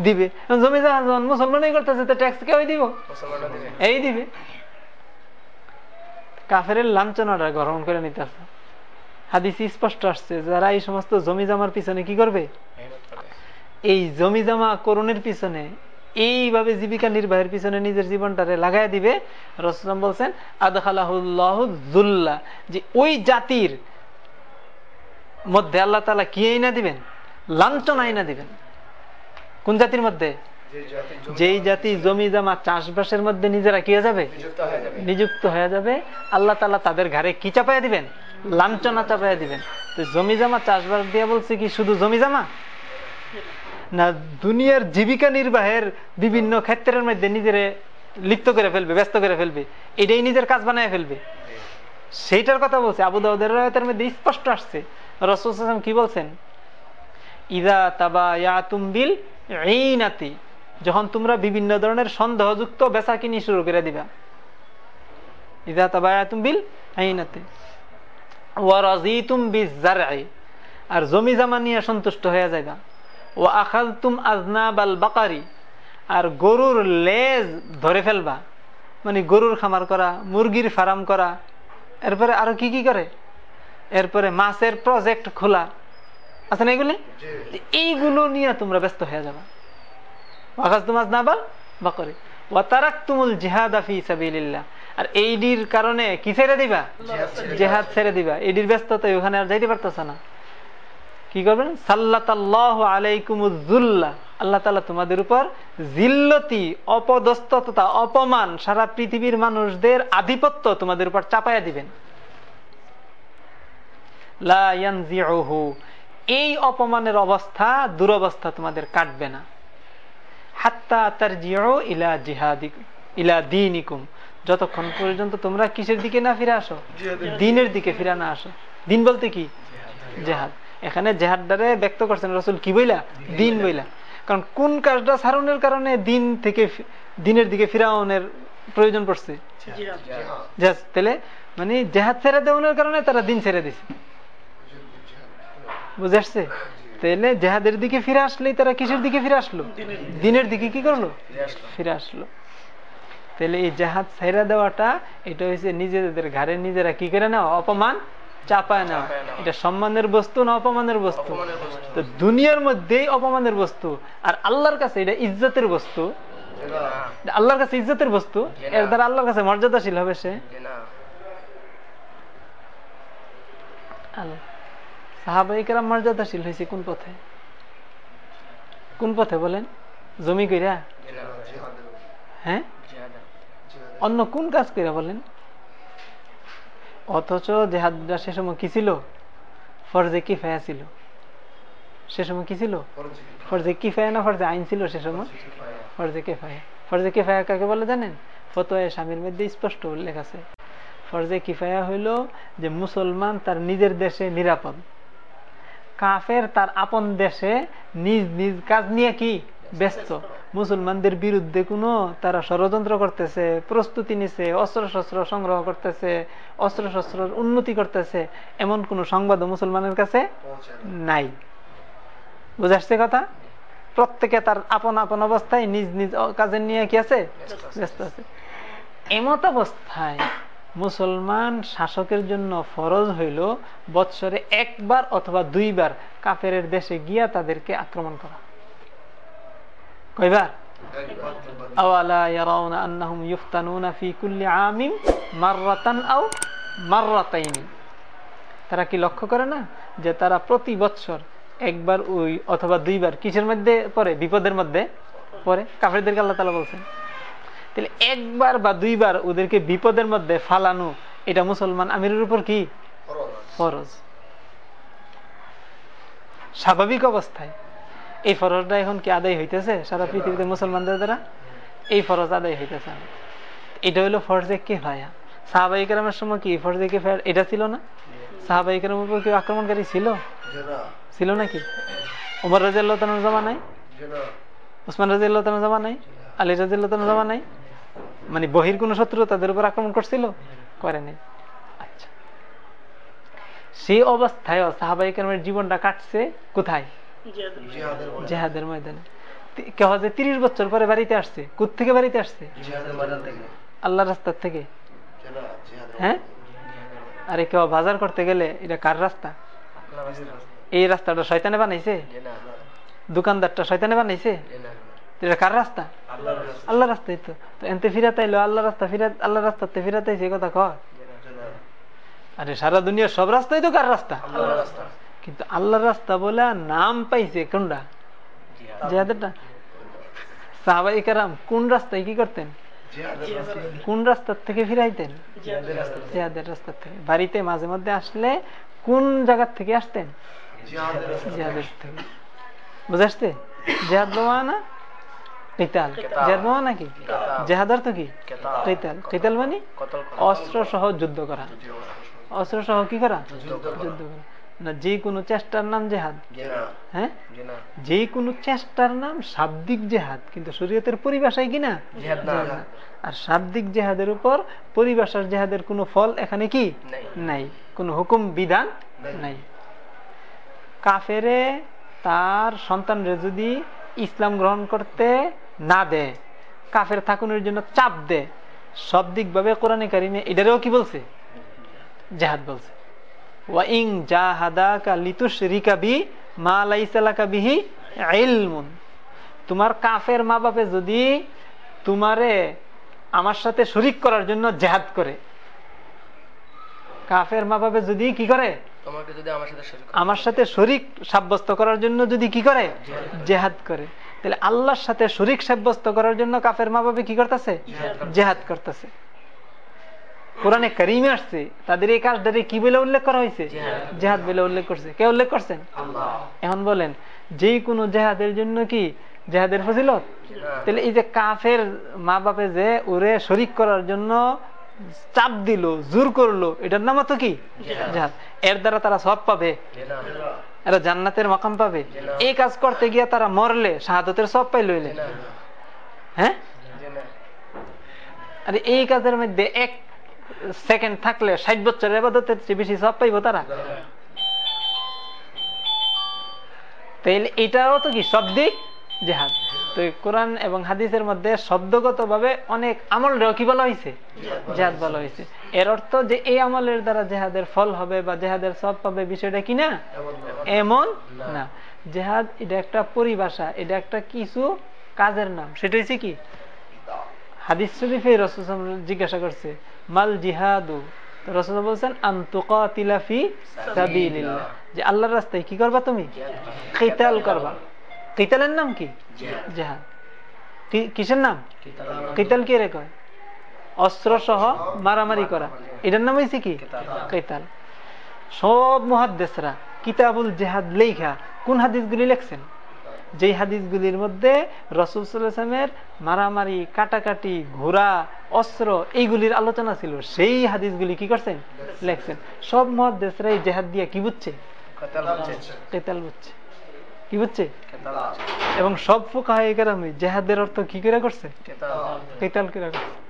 দিবে। জমি জমা যখন মুসলমানই করতেছে তো ট্যাক্স কেউ দিব? এই দিবে। কাফের লাঞ্ছনাটা গ্রহণ করে নিতেছে। হাদিস স্পষ্ট আসছে যারা এই সমস্ত জমি জমার পিছনে কি করবে? এই জমি জমা করণের পিছনে এইভাবে জীবিকা নির্বাহের পিছনে নিজের জীবনটারে লাগাই দিবে। রসলাম বলছেন আদহালাহুল্লাহুল্লাহ যে ওই জাতির মধ্যে আল্লাহ তালা কি আইনা দিবেন? লাঞ্ছন আইনা দিবেন। কোন জাতির মধ্যে? যেই জাতি জমি জমা চাষবাসের মধ্যে নিজেরা কি হয়ে যাবে? নিযুক্ত হয়ে যাবে। আল্লাহ তালা তাদের ঘরে কি চাপাইয়া দিবেন? লাঞ্ছনা চাপাইয়া দিবেন। তো জমি জমা চাষবাস দিয়ে বলছে কি শুধু জমি জমা? না দুনিয়ার জীবিকা নির্বাহের বিভিন্ন ক্ষেত্রের মধ্যে নিজের লিপ্ত করে ফেলবে ব্যস্ত করে ফেলবে। এটাই নিজের কাজ বানায় ফেলবে। সেইটার কথা বলছে। আবু দাউদের রায়তের মধ্যে স্পষ্ট আসছে। রসুল কি বলছেন? ইদা তাবা ইয়াতুম্বিল এইনাতি যখন তোমরা বিভিন্ন ধরনের সন্দেহযুক্ত বেচা কিনি শুরু করে দিবা। ইদা তাবা ইয়াতুম্বিল এইনাতি ওয়ারাজিতুম বিজারআই আর জমি জামা নিয়ে সন্তুষ্ট হয়ে যাইবা। ও আখাল তুম বাকারি, আর গরুর লেজ ধরে ফেলবা। মানে গরুর খামার করা, মুরগির ফার্ম করা। এরপরে আরও কি কি করে? এরপরে মাছের প্রজেক্ট খোলা। আছে না এগুলি? এইগুলো নিয়ে তোমরা ব্যস্ত হয়ে যাবা। আকাশ তুম আজনাবাল বাকারি ওয়াতারাক তুমুল জিহাদ আফি সাবিল্লাহ আর এইডির কারণে কি ছেড়ে দিবা? জেহাদ ছেড়ে দিবা। এইডির ব্যস্ততায় ওখানে আর যাইতে পারতেছ না। কি করবেন? সাল্লাতাল্লাহ আলাইকুমুজ্জুল্লাহ আল্লাহ তালা তোমাদের উপর জিল্লতি অপদস্ততা অপমান সারা পৃথিবীর মানুষদের আধিপত্য তোমাদের উপর চাপাইয়া দিবেন। এই অপমানের অবস্থা দুরবস্থা তোমাদের কাটবে না। হাত্তা তার জিও ইলা জিহাদি ইলা দিনিকুম। যতক্ষণ পর্যন্ত তোমরা কিসের দিকে না ফিরে আসো? দিনের দিকে। ফিরে না আসো। দিন বলতে কি? জেহাদ। এখানে জেহাদটারে ব্যক্ত করছেন রসুল কি বইলা? দিন বইলা। কারণ কোন কাজটা সারণের কারণে দিন থেকে দিনের দিকে ফিরাউনের প্রয়োজন পড়ছে? জাহাজ তাহলে মানে জেহাদ ছেড়ে দেওয়ানোর কারণে তারা দিন ছেড়ে দিছে। বুঝে আসছে তাহলে জেহাদের দিকে ফিরে আসলেই তারা কিসের দিকে ফিরে আসলো? দিনের দিকে কি করল? ফিরে আসলো। তাহলে এই জাহাজ ছেড়ে দেওয়াটা এটা হচ্ছে নিজেদের ঘাড়ে নিজেরা কি করে নেওয়া অপমান চাপায় নেওয়া এটা সম্মানের বস্তু না অপমানের বস্তু? তো দুনিয়ার মধ্যেই অপমানের বস্তু। আর আল্লাহর কাছে এটা ইজ্জতের বস্তু। আল্লাহর কাছে ইজ্জতের বস্তু। এর দ্বারা আল্লাহর কাছে মর্যাদাশীল হবে সে। সাহাবাহিকেরা মর্যাদাশীল হয়েছে কোন পথে? কোন পথে বলেন? জমি কইরা? হ্যাঁ? অন্য কোন কাজ কইরা বলেন? অথচ জেহাদটা সে সময় কি ছিল? ফরজে কি ফায়া ছিল। সে সময় কি ছিল? ফরজে কি ফায়া না ফরজে আইন ছিল সে সময়? ফরজে কে ফায়া ফরজে কে ফায়া কাকে বলে জানেন? ফতোয়া স্বামীর মধ্যে স্পষ্ট উল্লেখ আছে। ফরজে কিফায়া হইল যে মুসলমান তার নিজের দেশে নিরাপদ। কাফের তার আপন দেশে নিজ নিজ কাজ নিয়ে কি ব্যস্ত? মুসলমানদের বিরুদ্ধে কোনো তারা ষড়যন্ত্র করতেছে, প্রস্তুতি নিছে অস্ত্র শস্ত্র সংগ্রহ করতেছে অস্ত্র শস্ত্রের উন্নতি করতেছে, এমন কোন সংবাদ মুসলমানের কাছে নাই। বুঝাচ্ছে কথা? প্রত্যেকে তার আপন আপন অবস্থায় নিজ নিজ কাজে নিয়ে কি আছে? ব্যস্ত আছে। এমত অবস্থায় মুসলমান শাসকের জন্য ফরজ হইল বৎসরে একবার অথবা দুইবার কাফের দেশে গিয়া তাদেরকে আক্রমণ করা। মাররাতাইনি। তারা কি লক্ষ্য করে না যে তারা প্রতি বৎসর একবার ওই অথবা দুইবার কিসের মধ্যে পরে বিপদের মধ্যে পরে কাফেরদেরকে আল্লাহ তালা বলছেন তাহলে একবার বা দুইবার ওদেরকে বিপদের মধ্যে ফালানো এটা মুসলমান আমিরের উপর কি? ফরজ। স্বাভাবিক অবস্থায়। এই ফরজটা এখন কি আদায় হইতেছে সারা পৃথিবীতে মুসলমানদের দ্বারা? এই ফরজ আদায় হইতেছে। এটা হলো ফরজে কে ভাইয়া সাহাবাই রামের সময় কি ফরজে কে ভাইয়া এটা ছিল না? সাহাবাই কেরামের উপর কেউ আক্রমণকারী ছিল? ছিল নাকি? উমর রাজিয়াল্লাহ জমা নাই? ওসমান রাজিয়াল্লাহ জমা নাই? আলী রাজিয়াল্লাহ জমা নাই? মানে বহির কোন শত্রু তাদের উপর আক্রমণ করছিল? করে নাই। আচ্ছা। সেই অবস্থায় সাহাবাই কেরামের জীবনটা কাটছে কোথায়? জেহাদের ময়দানে। কেউ যে তিরিশ বছর পরে বাড়িতে আসছে থেকে বাড়িতে আসছে? আল্লাহ রাস্তার থেকে? হ্যাঁ? আরে কেউ বাজার করতে গেলে এটা কার রাস্তা? এই রাস্তাটা শয়তানে বানাইছে? দোকানদারটা শয়তানে বানাইছে? এটা কার রাস্তা? আল্লাহ রাস্তাই তো। তো এনতে ফিরাতাইলো আল্লাহ রাস্তা ফিরা আল্লাহ রাস্তাতে ফিরাতাইছে এই কথা কয়? আরে সারা দুনিয়ার সব রাস্তাই তো কার রাস্তা? কিন্তু আল্লাহর রাস্তা বলে নাম পাইছে কোনটা? জেহাদেরটা? সাহাবাই কারাম কোন রাস্তায় কি করতেন? কোন রাস্তার থেকে ফিরাইতেন? জেহাদের রাস্তার থেকে। বাড়িতে মাঝে মধ্যে আসলে কোন জায়গার থেকে আসতেন? জেহাদের থেকে। বুঝে আসতে জেহাদ না? কেতাল নাকি জেহাদ অর্থ কি কেতাল কেতাল মানে অস্ত্র সহ যুদ্ধ করা অস্ত্র সহ কি করা যুদ্ধ করা না যে কোনো চেষ্টার নাম জেহাদ হ্যাঁ যে কোনো চেষ্টার নাম শাব্দিক জেহাদ কিন্তু শরীয়তের পরিভাষায় কিনা না। আর শাব্দিক জেহাদের উপর পরিভাষার জেহাদের কোনো ফল এখানে কি নাই কোনো হুকুম বিধান নাই কাফেরে তার সন্তানরে যদি ইসলাম গ্রহণ করতে না দেয় কাফের থাকুনের জন্য চাপ দেয় সব দিক ভাবে কোরআনে কারিমে এটারেও কি বলছে? জেহাদ বলছে। ওয়াইং জাহাদাকা লিতুশরিকা বি মা ইলমুন। তোমার কাফের মা বাপে যদি তোমারে আমার সাথে শরিক করার জন্য জেহাদ করে কাফের মা বাপে যদি কি করে? আমার সাথে শরীক আমার সাথে শরিক সাব্যস্ত করার জন্য যদি কি করে। জেহাদ করে। তাহলে আল্লাহর সাথে শরিক সাব্যস্ত করার জন্য কাফের মা বাপে কি করতেছে? জেহাদ করতেছে। কোরআনে কারিমে আসছে তাদের এই কাজটারে কি বলে উল্লেখ করা হয়েছে? জেহাদ। বলে উল্লেখ করছে। কে উল্লেখ করছেন? এখন বলেন যেই কোনো জেহাদের জন্য কি জেহাদের ফজিলত? তাহলে এই যে কাফের মা বাপে যে ওরে শরিক করার জন্য চাপ দিল জোর করল এটার নাম তো কি? জেহাদ। এর দ্বারা তারা সব পাবে। এরা জান্নাতের মাকাম পাবে। এই কাজ করতে গিয়া তারা মরলে শাহাদতের সব পাই লইলে। হ্যাঁ? আরে এই কাজের মধ্যে এক সেকেন্ড থাকলে ষাট বছরের আবাদতের চেয়ে বেশি সব পাইবো তারা। এটাও তো কি সব দিক? জেহাদ। তো কোরআন এবং হাদিসের মধ্যে শব্দগত ভাবে অনেক আমল কি বলা হয়েছে জেহাদ বলা হয়েছে এর অর্থ যে এই আমলের দ্বারা জেহাদের ফল হবে বা জেহাদের সব পাবে বিষয়টা কি না? এমন না। জেহাদ এটা একটা পরিভাষা এটা একটা কিছু কাজের নাম। সেটা হচ্ছে কি? হাদিস শরীফে রসুল জিজ্ঞাসা করছে মাল জিহাদু? রসুল বলছেন আন্তুকাতিলাফি সাবিলিল্লাহ। যে আল্লাহর রাস্তায় কি করবা তুমি? কিতাল করবা। কিতালের নাম কি? জেহাদ। কিসের নাম? কিতাল কে রে কয়? অস্ত্র সহ মারামারি করা। এটার নাম হয়েছে কি? কেতাল। সব মুহাদ্দেসরা কিতাবুল জেহাদ লেখা কোন হাদিসগুলি লেখছেন? যেই হাদিসগুলির মধ্যে রসুল সাল্লামের মারামারি কাটাকাটি ঘোড়া অস্ত্র এইগুলির আলোচনা ছিল। সেই হাদিসগুলি কি করছেন? লেখছেন। সব মহাদেশরা এই জেহাদ দিয়ে কি বুঝছে। কেতাল বুঝছে। কি বুঝছে? এবং সব ফুকা কেরামে জেহাদের অর্থ কি করে করছে? কেতাল কিরা করছে।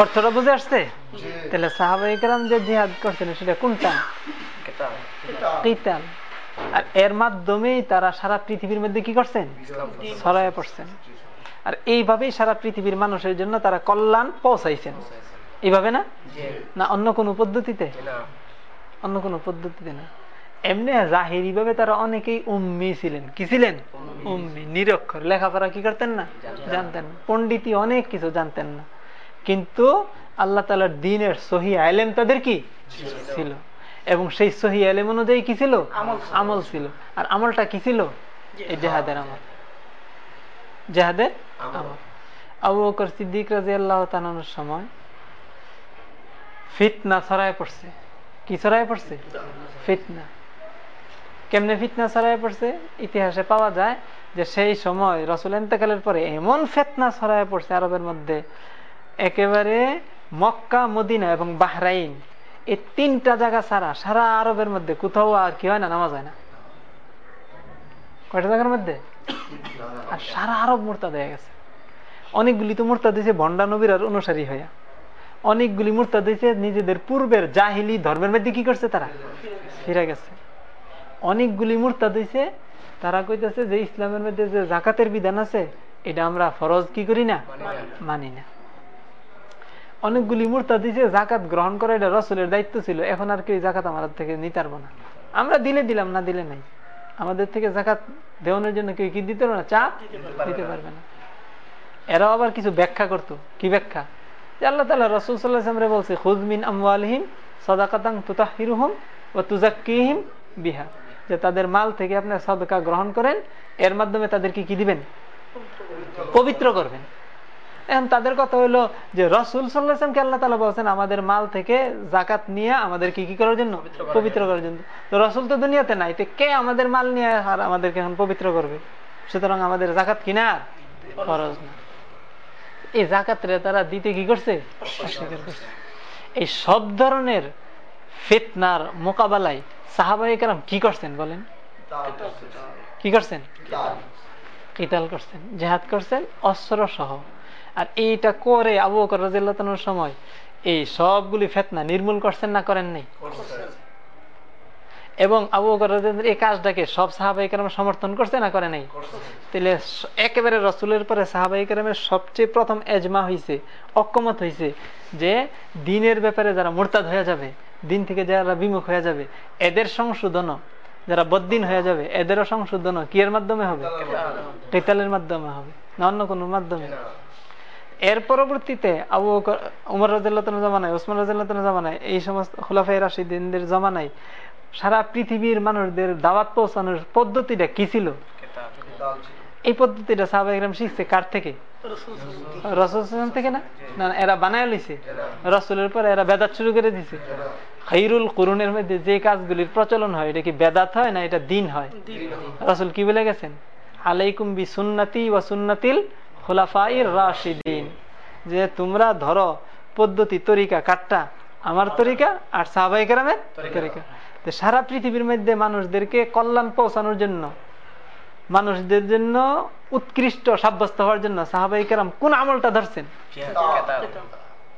অর্থটা বুঝে আসছে? তাহলে সাহাবা ইকরাম যে জিহাদ করছেন সেটা কোনটা? কিতাল আর এর মাধ্যমেই তারা সারা পৃথিবীর মধ্যে কি করছেন? ছড়ায় পড়ছেন। আর এইভাবেই সারা পৃথিবীর মানুষের জন্য তারা কল্যাণ পৌঁছাইছেন। এইভাবে না? না অন্য কোন পদ্ধতিতে? অন্য কোন পদ্ধতিতে না। এমনি জাহিরি ভাবে তারা অনেকেই উম্মি ছিলেন। কি ছিলেন? উম্মি। নিরক্ষর। লেখাপড়া কি করতেন না। জানতেন না। পণ্ডিতই অনেক কিছু জানতেন না। কিন্তু আল্লাহ তালার দিনের সহি আলেম তাদের কি? ছিল। এবং সেই সহি আলেম অনুযায়ী কি ছিল? আমল ছিল। আর আমলটা কি ছিল? এই জেহাদের আমল। জেহাদের আমল। আবু বকর সিদ্দিক রাজি আল্লাহ সময় ফিতনা ছড়ায় পড়ছে। কি ছড়ায় পড়ছে? ফিতনা। কেমনে ফিতনা ছড়ায় পড়ছে? ইতিহাসে পাওয়া যায় যে সেই সময় রসুল এন্তেকালের পরে এমন ফেতনা ছড়ায় পড়ছে আরবের মধ্যে একেবারে মক্কা, মদিনা এবং বাহরাইন। এই তিনটা জায়গা ছাড়া সারা আরবের মধ্যে কোথাও আর কি হয় না, নামাজ হয় না। কয়টা জায়গার মধ্যে? আর সারা আরব মোর্তা দেয়া গেছে। অনেকগুলি তো মোর্তা দিয়েছে ভণ্ডা নবীর আর অনুসারী হইয়া। অনেকগুলি মোর্তা দিয়েছে নিজেদের পূর্বের জাহিলি ধর্মের মধ্যে কি করছে তারা? ফিরে গেছে। অনেকগুলি মোর্তা দিয়েছে তারা কইতেছে যে ইসলামের মধ্যে যে জাকাতের বিধান আছে, এটা আমরা ফরজ কি করি না? মানি না। অনেকগুলি মূর্তা দিছে জাকাত গ্রহণ করা, এটা রসুলের দায়িত্ব ছিল। এখন আর কেউ জাকাত আমার থেকে নিতে পারব না। আমরা দিলে দিলাম, না দিলে নাই। আমাদের থেকে জাকাত দেওয়ানোর জন্য কেউ কি দিতে পারবে না? চাপ দিতে পারবে না। এরাও আবার কিছু ব্যাখ্যা করতো। কি ব্যাখ্যা? যে আল্লাহ তালা রসুল সাল্লাহামরে বলছে খুজমিন আমওয়ালহিম সদাকাতাং তুতাহিরুহম ও তুজাক্কিহিম বিহা। যে তাদের মাল থেকে আপনার সদকা গ্রহণ করেন, এর মাধ্যমে তাদেরকে কি দিবেন? পবিত্র করবেন। এখন তাদের কথা হলো যে রসুল সাল্লাহামকে আল্লাহ তালা বলছেন আমাদের মাল থেকে জাকাত নিয়ে আমাদের কি কি করার জন্য? পবিত্র করার জন্য। তো রসুল তো দুনিয়াতে নাই তো কে আমাদের মাল নিয়ে আর আমাদেরকে এখন পবিত্র করবে? সুতরাং আমাদের জাকাত কিনা খরচ না। এই জাকাতরে তারা দিতে কি করছে? এই সব ধরনের ফেতনার মোকাবেলায় সাহাবাই কারাম কি করছেন বলেন? কি করছেন? কিতাল করছেন জেহাদ করছেন অস্ত্র সহ আর এইটা করে আবু বকর রাজিল্লাহর সময় এই সবগুলি ফেতনা নির্মূল করছেন না করেন নাই? এবং আবু বকর এই কাজটাকে সব সাহাবাই কেরাম সমর্থন করছে না করে নাই? তাহলে একেবারে রসুলের পরে সাহাবাই কেরামের সবচেয়ে প্রথম এজমা হয়েছে অক্ষমত হয়েছে যে দিনের ব্যাপারে যারা মোরতাদ হয়ে যাবে দিন থেকে যারা বিমুখ হয়ে যাবে এদের সংশোধন যারা বদ্দিন হয়ে যাবে এদেরও সংশোধন কি এর মাধ্যমে হবে? কেতালের মাধ্যমে। হবে না অন্য কোনো মাধ্যমে? এর পরবর্তীতে আবু উমর রাজিল্লাহ জামানায় ওসমান রাজিল্লাহ জামানায় এই সমস্ত খোলাফাই রাশিদিনদের জামানায় সারা পৃথিবীর মানুষদের দাওয়াত পৌঁছানোর পদ্ধতিটা কি ছিল? এই পদ্ধতিটা সাহাবা ইকরাম শিখছে কার থেকে? রসুল থেকে না? না না, এরা বানায় লইছে। রসুলের পরে এরা বেদাত শুরু করে দিছে। খাইরুল কুরুনের মধ্যে যে কাজগুলির প্রচলন হয় এটা কি বেদাত হয় না এটা দিন হয়? রসুল কি বলে গেছেন? আলাইকুম বি সুন্নাতি ওয়া সুন্নাতিল খোলাফাইর রাশিদিন। যে তোমরা ধরো পদ্ধতি তরিকা কাটটা আমার তরিকা আর সাহাবাই কেরামের তরিকা। তো সারা পৃথিবীর মধ্যে মানুষদেরকে কল্যাণ পৌঁছানোর জন্য মানুষদের জন্য উৎকৃষ্ট সাব্যস্ত হওয়ার জন্য সাহাবাই কেরাম কোন আমলটা ধরছেন?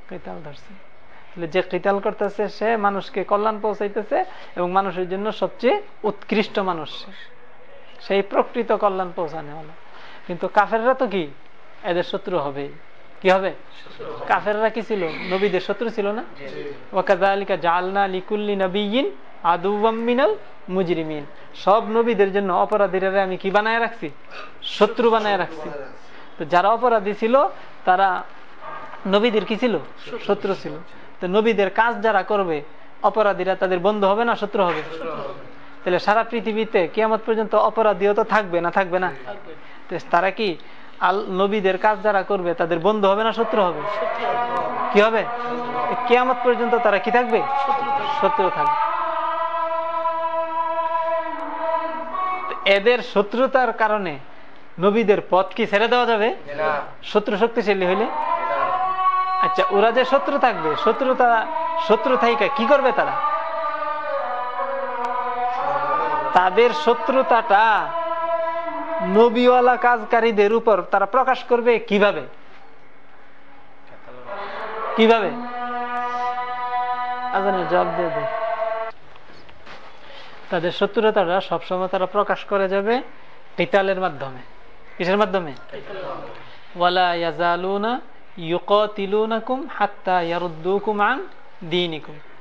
কেতাল ধরছেন। যে কিতাল করতেছে সে মানুষকে কল্যাণ পৌঁছাইতেছে এবং মানুষের জন্য সবচেয়ে উৎকৃষ্ট মানুষ সেই প্রকৃত কল্যাণ পৌঁছানো হলো কিন্তু কাফেররা তো কি? এদের শত্রু হবে। কি হবে? কাফেররা কি ছিল? নবীদের শত্রু ছিল না? ওয়াকাযালিকা জালনা লিকুল্লি নাবিয়্যিন আদুওয়াম মিনাল মুজরিমিন। সব নবীদের জন্য অপরাধীরা আমি কি বানায় রাখছি? শত্রু বানায় রাখছি। তো যারা অপরাধী ছিল তারা নবীদের কি ছিল? শত্রু ছিল। তো নবীদের কাজ যারা করবে অপরাধীরা তাদের বন্ধু হবে না শত্রু হবে? তাহলে সারা পৃথিবীতে কিয়ামত পর্যন্ত অপরাধীও তো থাকবে না থাকবে না? তো তারা কি নবীদের কাজ যারা করবে, তাদের বন্ধু হবে না শত্রু হবে? কি হবে? কিয়ামত পর্যন্ত তারা কি থাকবে? শত্রু থাকবে। এদের শত্রুতার কারণে নবীদের পথ কি ছেড়ে দেওয়া যাবে? শত্রু শক্তিশালী হইলে? আচ্ছা ওরা যে শত্রু থাকবে, শত্রুতা, শত্রু থাইকা কি করবে তারা? তাদের শত্রুতাটা নবীওয়ালা কাজকারীদের উপর তারা প্রকাশ করবে কীভাবে? কীভাবে? জবাব দিয়ে তাদের শত্রুতাটা সবসময় তারা প্রকাশ করে যাবে কিতালের মাধ্যমে। কিসের মাধ্যমে?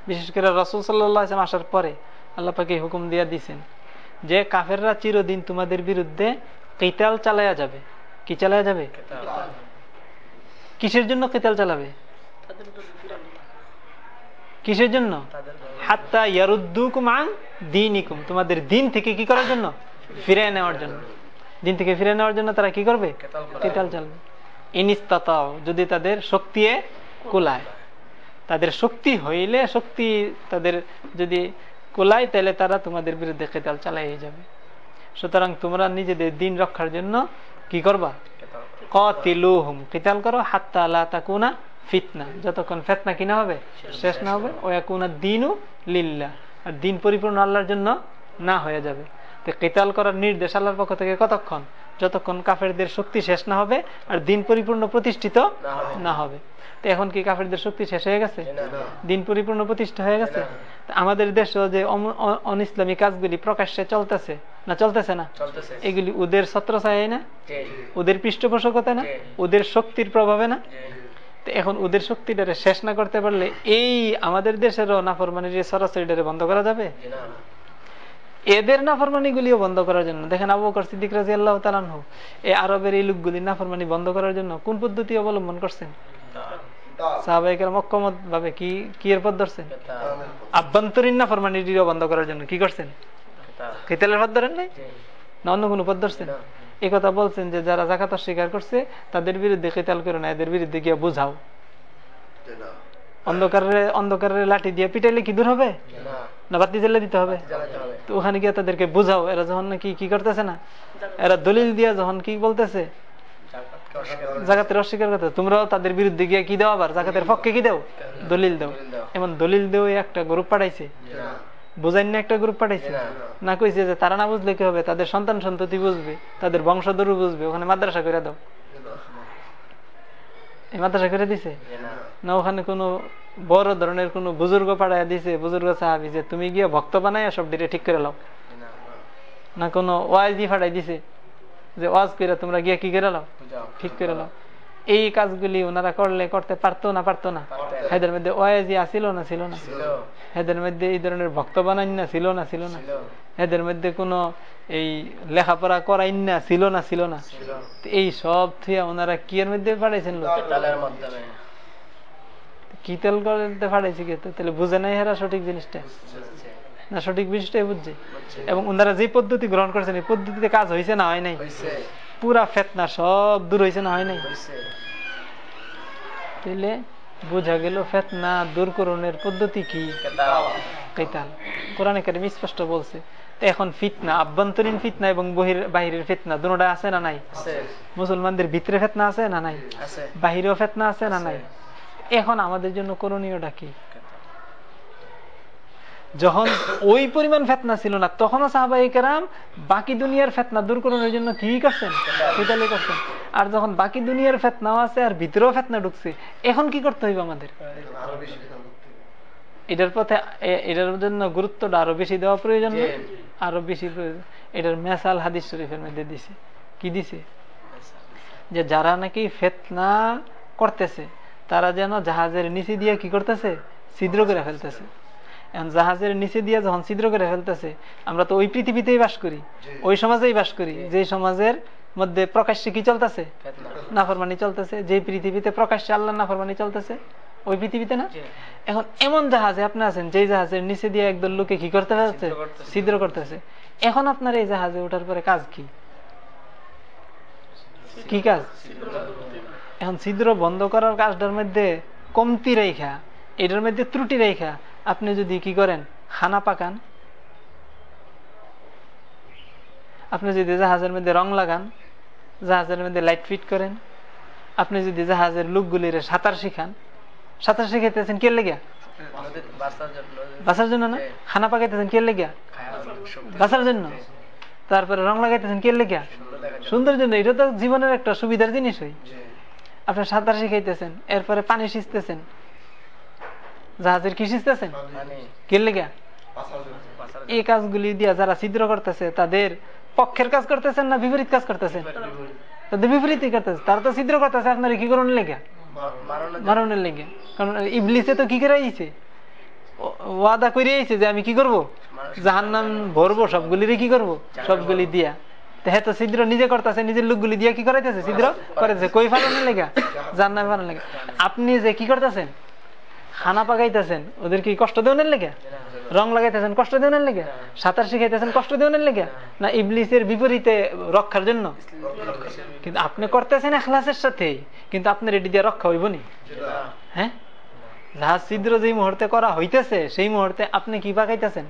বিশেষ করে রাসূল আলাইহি আসার পরে আল্লাহ পাকে হুকুম দিয়া দিছেন। যে কাফেররা চিরদিন তোমাদের বিরুদ্ধে কিতাল চালায়া যাবে। কি চালায়া যাবে? কিসের জন্য কিতাল চালাবে? কিসের জন্য? হাত্তা ইয়ারুদ্দুকুম আন দীনিকুম। তোমাদের দিন থেকে কি করার জন্য? ফিরে নেওয়ার জন্য। দিন থেকে ফিরে নেওয়ার জন্য তারা কি করবে? কিতাল চালবে। ইনিস্তাতাও যদি তাদের শক্তি কুলায়। তাদের শক্তি হইলে শক্তি তাদের যদি কুলায় তাহলে তারা তোমাদের বিরুদ্ধে কেতাল চালাই যাবে। সুতরাং তোমরা নিজেদের দিন রক্ষার জন্য কি করবা? কতিলুহুম কিতাল করো হাত্তা লা তাকুনা ফিতনা। যতক্ষণ ফেতনা কিনা হবে শেষ না হবে। ওয়াকুনা দিনু লিল্লাহ। আর দিন পরিপূর্ণ আল্লাহর জন্য না হয়ে যাবে। তো কেতাল করার নির্দেশ আল্লাহর পক্ষ থেকে কতক্ষণ? যতক্ষণ কাফেরদের শক্তি শেষ না হবে আর দিন পরিপূর্ণ প্রতিষ্ঠিত না হবে। তো এখন কি কাফেরদের শক্তি শেষ হয়ে গেছে? দিন পরিপূর্ণ প্রতিষ্ঠা হয়ে গেছে? আমাদের দেশেও যে অন ইসলামী কাজগুলি প্রকাশ্যে চলতেছে না চলতেছে না? এগুলি ওদের ছত্রছায় না? ওদের পৃষ্ঠপোষকতা না? ওদের শক্তির প্রভাবে না? এখন ওদের শক্তিটারে শেষ না করতে পারলে এই আমাদের দেশেরও নাফরমানির এই সরাসরিটারে বন্ধ করা যাবে? এদের নাফরমানি গুলিও বন্ধ করার জন্য। দেখেন আবু বকর সিদ্দিক রাজি আল্লাহ তালানহু এই আরবের এই লোকগুলির নাফরমানি বন্ধ করার জন্য কোন পদ্ধতি অবলম্বন করছেন? সাহাবাহিকের মক্কমত ভাবে কি কি এর পথ ধরছেন আভ্যন্তরীণ নাফরমানিটিও বন্ধ করার জন্য কি করছেন? কেতালের পথ ধরেন নাই? না অন্য কোনো পথ ধরছেন? এই কথা বলছেন যে যারা জাকাত অস্বীকার করছে তাদের বিরুদ্ধে কেতাল করে না এদের বিরুদ্ধে গিয়ে বুঝাও। অন্ধকারে অন্ধকারের লাঠি দিয়ে পিটাইলে কি দূর হবে? না। বাতি জ্বালে দিতে হবে? তো ওখানে গিয়ে তাদেরকে বুঝাও এরা যখন নাকি কি করতেছে না? এরা দলিল দিয়া যখন কি বলতেছে? জাকাতের অস্বীকার করতে তোমরাও তাদের বিরুদ্ধে গিয়ে কি দাও আবার? জাকাতের পক্ষে কি দাও? দলিল দাও। এমন দলিল দেও একটা গ্রুপ পাঠাইছে। বুঝাইন একটা গ্রুপ পাঠাইছে। না কইছে যে তারা না বুঝলে কি হবে? তাদের সন্তান সন্ততি বুঝবে, তাদের বংশধরও বুঝবে। ওখানে মাদ্রাসা করে দাও। এই মাদ্রাসা করে দিছে? না, ওখানে কোনো বড় ধরনের কোনো বুজুর্গ পাড়ায় দিছে, বুজুর্গ সাহাবি যে তুমি গিয়ে ভক্ত বানাইয়া সব ডিরে ঠিক করে লাও। না কোনো ওয়াইজি ফাটাই দিছে। যে ওয়াজ করে তোমরা গিয়ে কি করে ঠিক করে এই কাজগুলি ওনারা করলে করতে পারতো না পারতো না? এদের মধ্যে ওয়াজি আসিল না ছিল না? এদের মধ্যে এই ধরনের ভক্ত বানাই না ছিল না? ছিল। না এদের মধ্যে কোনো এই লেখাপড়া করাই না ছিল না ছিল না? এই সব থুয়া ওনারা কি এর মধ্যে পাঠাইছেন কি তেল করতে পাঠাইছে তাহলে বুঝে নাই হেরা সঠিক জিনিসটা? না সঠিক জিনিসটাই বুঝছে এবং ওনারা যে পদ্ধতি গ্রহণ করেছেন এই পদ্ধতিতে কাজ হয়েছে না হয় নাই? পুরা ফেতনা সব দূর হয়েছে না হয় নাই? তাইলে বোঝা গেল ফেতনা দূরকরণের পদ্ধতি কি? কেতাল। কোরআনে কারিম স্পষ্ট বলছে এখন ফিতনা আভ্যন্তরীণ ফিতনা এবং বহির বাহিরের ফিতনা দুটোটা আছে না নাই? মুসলমানদের ভিতরে ফেতনা আছে না নাই? বাহিরেও ফেতনা আছে না নাই? এখন আমাদের জন্য করণীয়টা কি? যখন ওই পরিমাণ ফেতনা ছিল না তখনও সাহাবাই কেরাম বাকি দুনিয়ার ফেতনা দূর করানোর জন্য কি করছেন? সেটালে করছেন। আর যখন বাকি দুনিয়ার ফেতনাও আছে আর ভিতরেও ফেতনা ঢুকছে এখন কি করতে হইবে আমাদের? এটার পথে এটার জন্য গুরুত্বটা আরও বেশি দেওয়া প্রয়োজন আরও বেশি প্রয়োজন। এটার মেসাল হাদিস শরীফের মধ্যে দিছে। কি দিছে? যে যারা নাকি ফেতনা করতেছে তারা যেন জাহাজের নিচে দিয়ে কি করতেছে? ছিদ্র করে ফেলতেছে। জাহাজের নিচে দিয়ে যখন ছিদ্র করে ফেলতেছে আমরা তো ওই পৃথিবীতেই বাস করি। ওই সমাজেই বাস করি। যে সমাজের মধ্যে প্রকাশ্যে কি চলতেছে? নাফরমানি চলতেছে। যে পৃথিবীতে প্রকাশ্যে আল্লাহ নাফরমানি চলতেছে ওই পৃথিবীতে না? এখন এমন জাহাজে আপনি আছেন যে জাহাজের নিচে দিয়ে একদল লোকে কি করতে পারছে ছিদ্র করতেছে। এখন আপনার এই জাহাজে ওঠার পরে কাজ কি? কি কাজ? এখন ছিদ্র বন্ধ করার কাজটার মধ্যে কমতি রেখা এটার মধ্যে ত্রুটি রেখা আপনি যদি কি করেন খানা পাকান আপনি যদি জাহাজের মধ্যে রং লাগান জাহাজের মধ্যে লাইট ফিট করেন আপনি যদি জাহাজের লোকগুলির সাঁতার শিখান সাঁতার শিখাইতেছেন কে লেগে বাঁচার জন্য না? খানা পাকাইতেছেন কে লেগে বাঁচার জন্য? তারপরে রং লাগাইতেছেন কে লেগে সুন্দর জন্য এটা তো জীবনের একটা সুবিধার জিনিস হই আপনি সাঁতার শিখাইতেছেন এরপরে পানি সিঁচতেছেন জাহাজের কি সিঁচতেছেন কে লেগে? এই কাজগুলি দিয়া যারা ছিদ্র করতেছে তাদের পক্ষের কাজ করতেছেন না বিপরীত কাজ করতেছেন? তাদের বিপরীতই করতেছে। তারা তো ছিদ্র করতেছে আপনার কি করুন লেগে? মারণের লেগে। কারণ ইবলিসে তো কি করে আইছে? ওয়াদা করে আইছে যে আমি কি করব? জাহান্নাম ভরবো সবগুলিরে কি করব? সবগুলি দিয়া। তো হ্যাঁ তো ছিদ্র নিজে করতেছে নিজের লোকগুলি দিয়া কি করাইতেছে? ছিদ্র করাইতেছে কই ফালানোর লেগা? জাহান্নামে ফালানোর লেগা। আপনি যে কি করতেছেন? খানা পাকাইতেছেন, ওদের কি কষ্ট দেওয়ার লেগে? রং লাগাইতেছেন, কষ্ট দেওয়ার লেগে? সাঁতার শিখাইতেছেন, কষ্ট দেওয়ার লেগে? না ইবলিসের বিপরীতে রক্ষার জন্য? কিন্তু আপনি করতেছেন এখলাসের সাথে কিন্তু আপনার এটি দিয়ে রক্ষা হইব নি? হ্যাঁ? জাহাজ ছিদ্র যেই মুহূর্তে করা হইতেছে, সেই মুহূর্তে আপনি কি পাকাইতেছেন?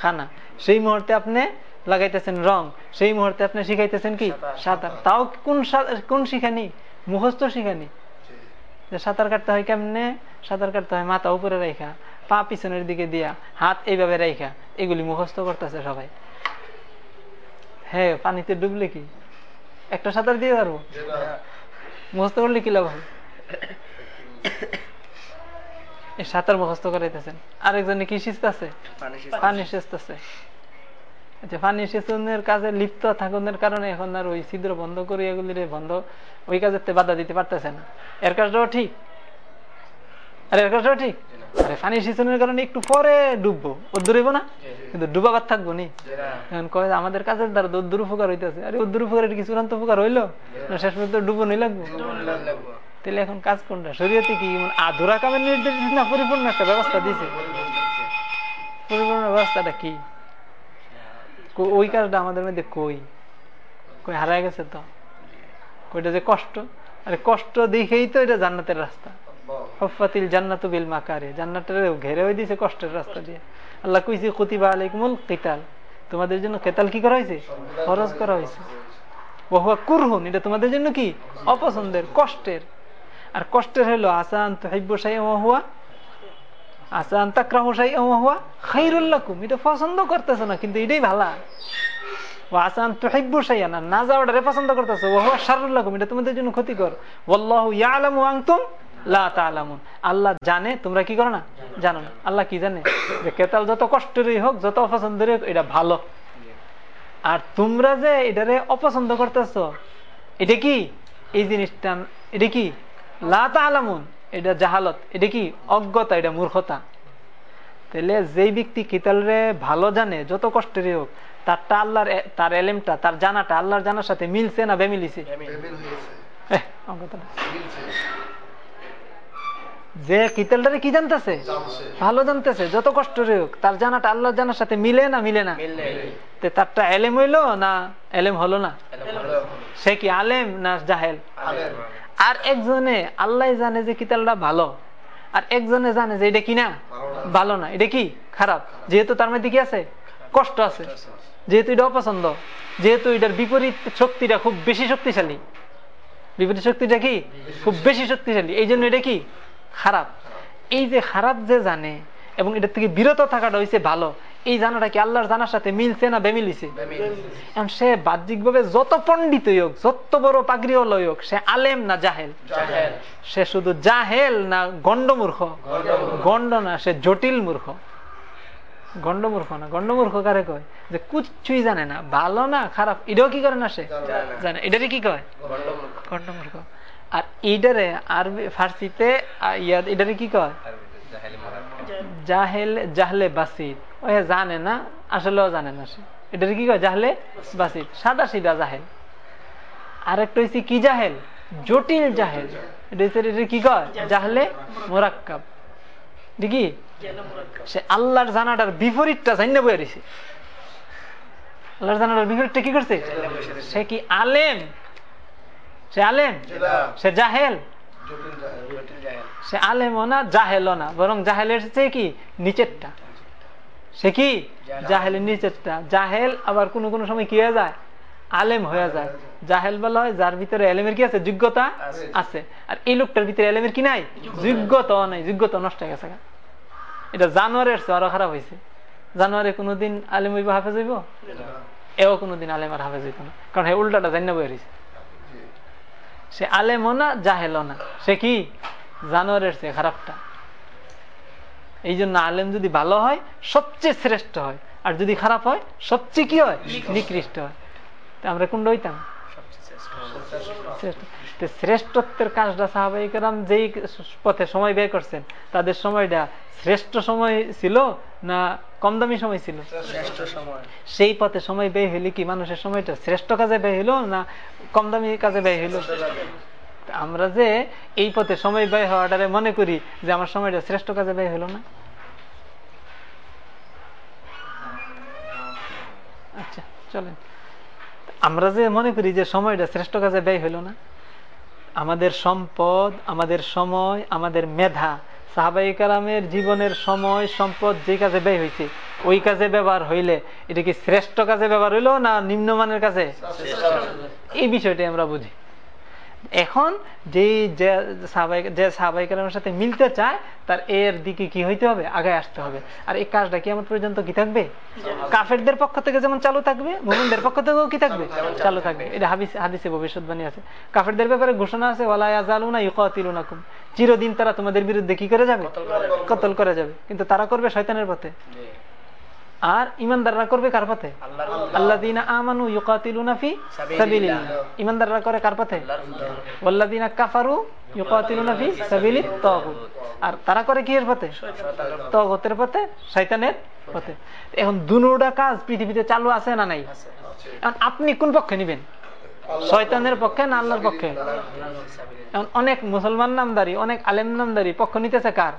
খানা। সেই মুহূর্তে আপনি লাগাইতেছেন রং, সেই মুহূর্তে আপনি শিখাইতেছেন কি? সাঁতার। তাও কোন কোন শিখানি? মুখস্থ শিখানি? যে সাঁতার কাটতে হয় কেমনে? সাঁতার কাটতে হয় মাথা উপরে রেখা পা পিছনের দিকে দিয়া হাত এইভাবে রেখা এগুলি মুখস্থ করতেছে সবাই। হ্যাঁ পানিতে ডুবলে কি? একটা সাঁতার দিয়ে পারব? মুখস্থ করলে কি লাভ হবে? সাঁতার মুখস্থ করাইতেছেন। আরেকজনে কি শিখতেছে পানি সেচতেছে আচ্ছা পানি সেচনের কাজে লিপ্ত থাকুনের কারণে এখন আর ওই ছিদ্র বন্ধ করে এগুলির বন্ধ ওই কাজের বাধা দিতে পারতেছে না। এর কাজটাও ঠিক? আরে এর কাজটাও ঠিক? আরে পানি সেচনের কারণে একটু পরে ডুববো। ও দূরেব না? কিন্তু ডুবাবার থাকব নি? এখন কয় আমাদের কাজের দ্বারা তো দূর উপকার হইতেছে। আরে দূর উপকারের কি চূড়ান্ত উপকার হইল? না। শেষ পর্যন্ত ডুবো নিয়ে লাগবো? তাহলে এখন কাজ কোনটা? শরীয়তে কি আধুরা কামের নির্দেশ না পরিপূর্ণ একটা ব্যবস্থা দিছে পরিপূর্ণ ব্যবস্থাটা কো- ওই কাজটা আমাদের মধ্যে কই? কই হারায় গেছে তো? কইটা যে কষ্ট? আরে কষ্ট দেখেই তো এটা জান্নাতের রাস্তা। হফাতিল জান্নাত বিল মাকারে। জান্নাতের ঘেরে হয়ে দিয়েছে কষ্টের রাস্তা দিয়ে। আল্লাহ কইছে, কুতিবা আলাইকুমুল কিতাল। তোমাদের জন্য কেতাল কি করা হয়েছে? ফরজ করা হয়েছে। বহুয়া কুরহুন। এটা তোমাদের জন্য কি? অপছন্দের, কষ্টের। আর কষ্টের হলো আসান তুহিব্বু শাইআন ওয়া হুয়া আসান তাকরাহু শাইআন ওয়া হুয়া খাইরুল লাকুম এটা পছন্দ করতেছ না, কিন্তু এটাই ভালা। তাআলামুন। আল্লাহ জানে, তোমরা কি করো না? জানো না। আল্লাহ কি জানে? যে কেতাল যত কষ্টেরই হোক, যত অপছন্দেরই হোক, এটা ভালো। আর তোমরা যে এটারে অপছন্দ করতেছ, এটা কি? এই জিনিসটা, এটা কি? লাতা আলামুন এটা জাহালত এটা কি অজ্ঞতা এটা মূর্খতা? তাহলে যেই ব্যক্তি কিতালরে ভালো জানে যত কষ্টেরই হোক তারটা আল্লাহর তার এলেমটা তার জানাটা আল্লাহর জানার সাথে মিলছে না বেমিলিছে। মিলছে। যে কিতালটারে কি জানতেছে? ভালো জানতেছে যত কষ্টেরই হোক তার জানাটা আল্লাহর জানার সাথে মিলে না মিলে না? তারটা এলেম হইল না? এলেম হলো না। সে কি আলেম না জাহেল? আলেম। আর একজনে, আল্লাহ জানে যে কিতালটা ভালো, আর একজনে জানে যে এটা কি না ভালো না। এটা কি? খারাপ। যেহেতু তার মধ্যে কি আছে? কষ্ট আছে। যেহেতু এটা অপছন্দ যেহেতু এটার বিপরীত শক্তিটা খুব বেশি শক্তিশালী। বিপরীত শক্তিটা কি? খুব বেশি শক্তিশালী। এই জন্য এটা কি? খারাপ। এই যে খারাপ যে জানে এবং এটার থেকে বিরত থাকাটা হয়েছে ভালো এই জানাটা কি আল্লাহর জানার সাথে মিলছে না বেমিলিছে? বেমিল। এখন সে বাহ্যিকভাবে যত পণ্ডিত হোক যত বড় পাগড়ি হোক সে আলেম না জাহেল? সে শুধু জাহেল না গন্ডমূর্খ গন্ড না সে জটিল মূর্খ। গন্ডমূর্খ না গন্ডমূর্খ কারে কয়? যে কুচ্ছুই জানে না ভালো না খারাপ এটাও কি করে না সে? জানে এটারই কি কয়? গন্ডমূর্খ আর এইটারে আরবি ফার্সিতে আ, ইয়া এটারে কি কয়? জাহেল জাহলে বাসিদ। ও জানে না, আসলেও জানে না সে। এটারে কি কয়? জাহলে বাসিদ সাদা সিদা জাহেল। আর একটা হচ্ছে কি জাহেল? জটিল জাহেল। এটা এটা কি কয়? জাহলে মোরাক্কাব। দেখি সে আল্লাহর জানাটার বিপরীতটা জানিয়ে বয়ে দিছে। আল্লাহর জানাটার বিপরীতটা কি করছে? সে কি আলেম? সে আলেম? সে জাহেল? সে আলেমও না, জাহেলও না। বরং জাহেলের চেয়ে কি? নিচেরটা। সে কি? জাহেলের নিচেরটা জাহেল আবার কোনো কোনো সময় কি হয়ে যায়? আলেম হয়ে যায়। জাহেল বলা হয় যার ভিতরে এলেমের কি আছে? যোগ্যতা আছে। আর এই লোকটার ভিতরে এলেমের কি নাই? যোগ্যতাও নাই। যোগ্যতা নষ্ট হয়ে গেছে। এটা জানোয়ারের চেয়ে আরও খারাপ হয়েছে। জানোয়ারে কোনোদিন আলেম হইব হাফেজ হইব? এও কোনোদিন আলেম আর হাফেজ হইব না। কারণ হে উল্টাটা জান্য বই রয়েছে সে আলেমও না জাহেলও না। সে কি? জানোয়ারের চেয়ে খারাপটা। এই জন্য আলেম যদি ভালো হয় সবচেয়ে শ্রেষ্ঠ হয়। আর যদি খারাপ হয় সবচেয়ে কি হয়? নিকৃষ্ট। হয়। তা আমরা কোনটা হইতাম? শ্রেষ্ঠ। তো শ্রেষ্ঠত্বের কাজটা সাহাবাহিকেরাম যেই পথে সময় ব্যয় করছেন তাদের সময়টা শ্রেষ্ঠ সময় ছিল না কম দামি সময় ছিল? শ্রেষ্ঠ সময়। সেই পথে সময় ব্যয় হইলে কি মানুষের সময়টা শ্রেষ্ঠ কাজে ব্যয় হইল না কম দামি কাজে ব্যয় হইল। আমরা যে এই পথে সময় ব্যয় হওয়াটারে মনে করি যে আমার সময়টা শ্রেষ্ঠ কাজে ব্যয় হলো না। আচ্ছা চলেন। আমরা যে মনে করি যে সময়টা শ্রেষ্ঠ কাজে ব্যয় হলো না আমাদের সম্পদ আমাদের সময় আমাদের মেধা সাহাবাই কালামের জীবনের সময় সম্পদ যে কাজে ব্যয় হয়েছে ওই কাজে ব্যবহার হইলে এটা কি শ্রেষ্ঠ কাজে ব্যবহার হইল না নিম্নমানের কাজে? এই বিষয়টি আমরা বুঝি। এখন যে যে সাহাবাই সাথে মিলতে চায়, তার এর দিকে কি হইতে হবে? আগে আসতে হবে। আর এই কাজটা কি আমার পর্যন্ত কি থাকবে? কাফেরদের পক্ষ থেকে যেমন চালু থাকবে, মুমিনদের পক্ষ থেকেও কি থাকবে? চালু থাকবে। এটা হাদিস, হাদিসে ভবিষ্যৎবাণী আছে। কাফেরদের ব্যাপারে ঘোষণা আছে, ওয়ালা ইয়াজালুনা ইউকাতিলুনাকুম। চিরদিন তারা তোমাদের বিরুদ্ধে কি করে যাবে? কতল করে যাবে। কিন্তু তারা করবে শয়তানের পথে। আর ইমানদাররা করবে কার পথে? আল্লাযীনা আমানু ইউকাতিলুনা ফি সাবিলিল্লাহ। ইমানদাররা করে কার পথে? ওয়াল্লাযীনা কাফারু ইউকাতিলুনা ফি সাবিলিত তাগুত। আর তারা করে কি এর পথে? তাগুতের পথে, শয়তানের পথে। এখন দুনোটা কাজ পৃথিবীতে চালু আছে না নাই? এখন আপনি কোন পক্ষে নেবেন? শয়তানের পক্ষে না আল্লাহর পক্ষে? অনেক মুসলমান নামদারি অনেক আলেম নামদারি পক্ষ নিতেছে কার?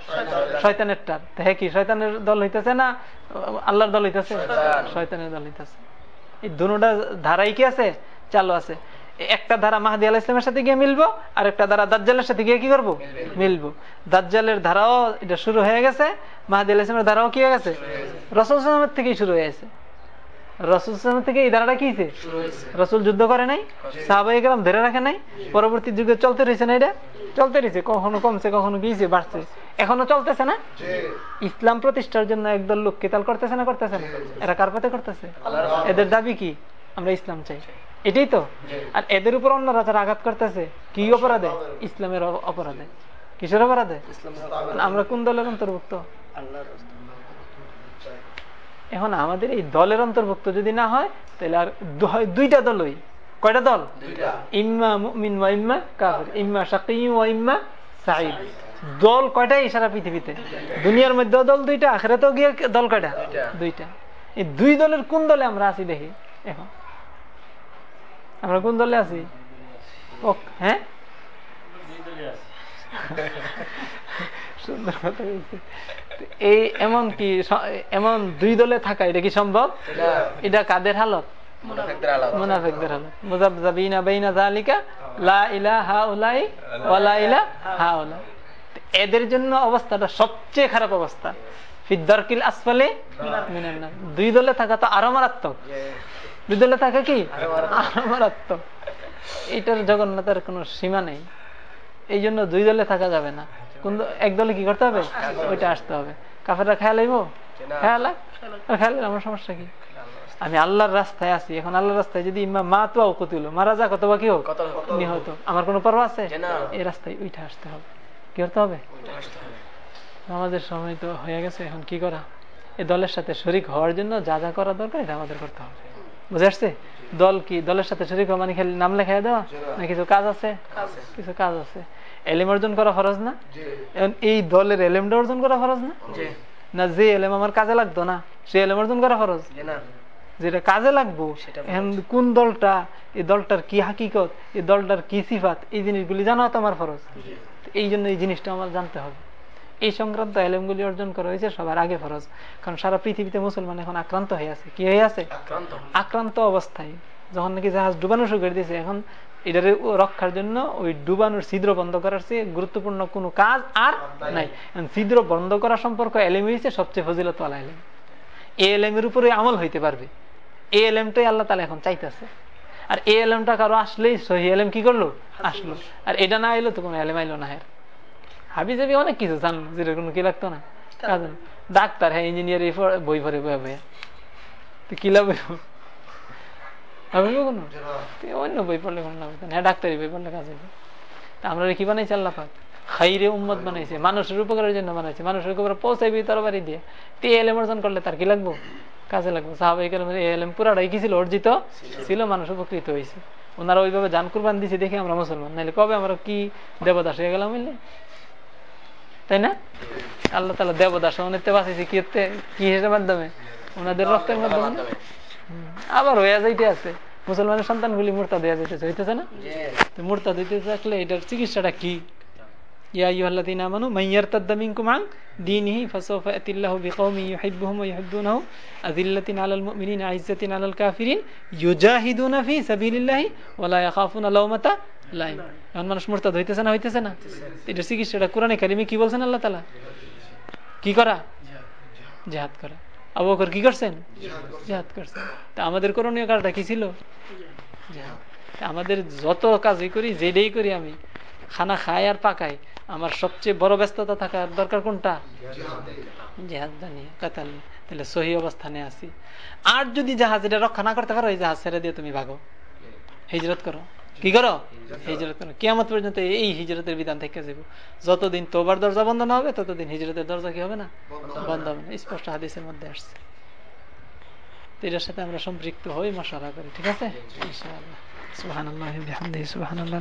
শয়তানের। টার হ্যাঁ কি শয়তানের দল হইতেছে না আল্লাহর দল হইতেছে? শয়তানের দল হইতেছে। এই দুটা ধারাই কি আছে? চালু আছে। একটা ধারা মাহাদি আলাহ ইসলামের সাথে গিয়ে মিলবো আর একটা ধারা দাজ্জালের সাথে গিয়ে কি করব? মিলবো। দাজ্জালের ধারাও এটা শুরু হয়ে গেছে মাহাদি আলাহ ইসলামের ধারাও কি হয়ে গেছে? রসুল থেকেই শুরু হয়ে গেছে। রসুল থেকে এই ধারাটা কি হয়েছে রসুল যুদ্ধ করে নাই সাহাবাই গ্রাম ধরে রাখে নাই পরবর্তী যুগে চলতে রয়েছে না এটা? চলতে রয়েছে কখনো কমছে কখনো গিয়েছে বাড়ছে। এখনও চলতেছে না? ইসলাম প্রতিষ্ঠার জন্য একদল লোক কেতাল করতেছে না করতেছে না? এরা কার পথে করতেছে? এদের দাবি কি? আমরা ইসলাম চাই। এটাই তো? আর এদের উপর অন্যরা যারা আঘাত করতেছে কি অপরাধে? ইসলামের অপরাধে। কিসের অপরাধে? আমরা কোন দলের অন্তর্ভুক্ত। এখন আমাদের এই দলের অন্তর্ভুক্ত যদি না হয় তাহলে আর হয় দুইটা দলই। কয়টা দল? ইম্মা মুমিন ওয়া ইম্মা কাফির। ইম্মা শাকী ওয়া ইম্মা সাঈদ। দল কয়টাই সারা পৃথিবীতে? দুনিয়ার মধ্যে দল দুইটা আখেরাতেও গিয়ে দল কয়টা? দুইটা। দুইটা। এই দুই দলের কোন দলে আমরা আছি দেখি? এখন। আমরা কোন দলে আছি? ওক- হ্যাঁ? সুন্দর কথা এই এমন কি এমন দুই দলে থাকা এটা কি সম্ভব? এটা কাদের হালত? মুনাফিকদের হালত। মুযাবযাবিনা বাইনা যালিকা লা ইলাহা হাউলাই ওয়া লা ইলাহা হাউলা। এদের জন্য অবস্থাটা সবচেয়ে খারাপ অবস্থা। ফিদ্দারকিল আসফালে মিনান নার। দুই দলে থাকা তো আরও মারাত্মক। দুই দলে থাকা কি? আরও মারাত্মক। এটার জগন্নাথের কোনো সীমা নেই। এই জন্য দুই দলে থাকা যাবে না। কোন দ- এক দলে কি করতে হবে? ওইটা আসতে হবে। কাফেররা খেয়াল আইব খেয়াল খেয়াল আমার সমস্যা কি? আমি আল্লাহর রাস্তায় আছি। এখন আল্লাহর রাস্তায় যদি ইম্মা মা তো কতিল মারা যাক অথবা কি হোক নিহত। আমার কোনো পর্ব আছে? এই রাস্তায় উঠে আসতে হবে। কি করতে হবে? আমাদের সময় তো হয়ে গেছে এখন কি করা? এই দলের সাথে শরিক হওয়ার জন্য যা যা করা দরকার এটা আমাদের করতে হবে। বুঝে আসছে? দল কি? দলের সাথে শরিক হওয়া মানে খালি নাম লেখাই দেওয়া? না। কিছু কাজ আছে। কিছু কাজ আছে। এলেম অর্জন করা ফরজ না? এই দলের এলেমটা অর্জন করা ফরজ না? না যে এলেম আমার কাজে লাগতো না সে এলেম অর্জন করা ফরজ? যেটা কাজে লাগবো সেটা কোন দলটা এই দলটার কি হাকিকত এই দলটার কি সিফাত এই জিনিসগুলি জানা তো আমার ফরজ এই জন্য এই জিনিসটা আমার জানতে হবে। এই সংক্রান্ত এলেমগুলি অর্জন করা হয়েছে সবার আগে ফরজ। কারণ সারা পৃথিবীতে মুসলমান এখন আক্রান্ত হয়ে আছে। কি হয়ে আছে? আক্রান্ত। আক্রান্ত অবস্থায়। যখন নাকি জাহাজ ডুবানো শুরু করে দিয়েছে এখন এটারে রক্ষার জন্য ওই ডুবানোর ছিদ্র বন্ধ করার চেয়ে গুরুত্বপূর্ণ কোনো কাজ আর নাই। ছিদ্র বন্ধ করা সম্পর্ক এলেম হয়েছে সবচেয়ে ফজিলত এলেম। এই এলেমের উপরে আমল হইতে পারবে। এই এলেমটাই আল্লাহ তালা এখন চাইতেছে। আর এই এলেমটা কারও আসলেই সহি এলেম কি করল? আসলো। আর এটা না এলো তো কোনো এলেম আইলো না হ্যাঁ হাবি যাবি অনেক কিছু জানলো যেটা কোনো কি লাগতো না। ডাক্তার হ্যাঁ ইঞ্জিনিয়ার এই বই পড়ে বই বই তো কি লাভ অন্য বই পড়লে কোনো লাভ হ্যাঁ ডাক্তারি বই পড়লে কাজ হইবে আমরা কি বানাইছি খাইরে উম্মত বানাইছে, মানুষের উপকারের জন্য বানাইছে। মানুষের পৌঁছাইবি তরবারি দিয়ে। তে এলেম অর্জন করলে তার কি লাগবো? কাজে লাগবো। সাহাবাই কালাম পুরাটাই কি ছিল? অর্জিত ছিল, মানুষ উপকৃত হয়েছে ওনারা ওইভাবে জান কুরবান দিছে দেখে আমরা মুসলমান। নাইলে কবে আমরা কি দেবদাস হয়ে গেলাম বুঝলে? তাই না? আল্লাহ তালা দেবদাস অনেকতে বাঁচিয়েছে কি কি হিসেবে মাধ্যমে? ওনাদের রক্তের মাধ্যমে। আবার হয়ে যাইতে আছে। মুসলমানের সন্তানগুলি মূর্তা দেওয়া যাইতেছে হইতেছে না? তো মূর্তা দিতে থাকলে এটার চিকিৎসাটা কি? ইয়া আমানু লাইম. এখন মানুষ মুরতাদ হইতেছে না হইতেছে না? এটার চিকিৎসাটা কোরআনে কারিমে কি বলছেন আল্লাহ কি করা? জিহাদ করা। আবু বকর কি করছেন? জেহাদ করছেন। তা আমাদের করণীয় কাজটা কি ছিল? জিহাদ। আমাদের যত কাজই করি, যেটাই করি আমি, খানা খাই আর পাকাই আমার সবচেয়ে বড় ব্যস্ততা থাকার দরকার কোনটা? জাহাজ জানিয়ে কাতাল তাহলে সহি অবস্থানে আছি। আর যদি জাহাজ এটা রক্ষা না করতে পারো, এই জাহাজ ছেড়ে দিয়ে তুমি ভাগো। হিজরত করো। কি করো? হিজরত করো। কেমন পর্যন্ত এই হিজরতের বিধান থেকে যাব। যতদিন তোবার দরজা বন্ধ না হবে, ততদিন হিজরতের দরজা কি হবে না? বন্ধ হবে না। স্পষ্ট হাদিসের মধ্যে আসছে। এটার সাথে আমরা সম্পৃক্ত হই, মশালা করি, ঠিক আছে? ইনশাআল্লাহ। সুবহানাল্লাহি বিহামদিহি, সুবহানাল্লাহ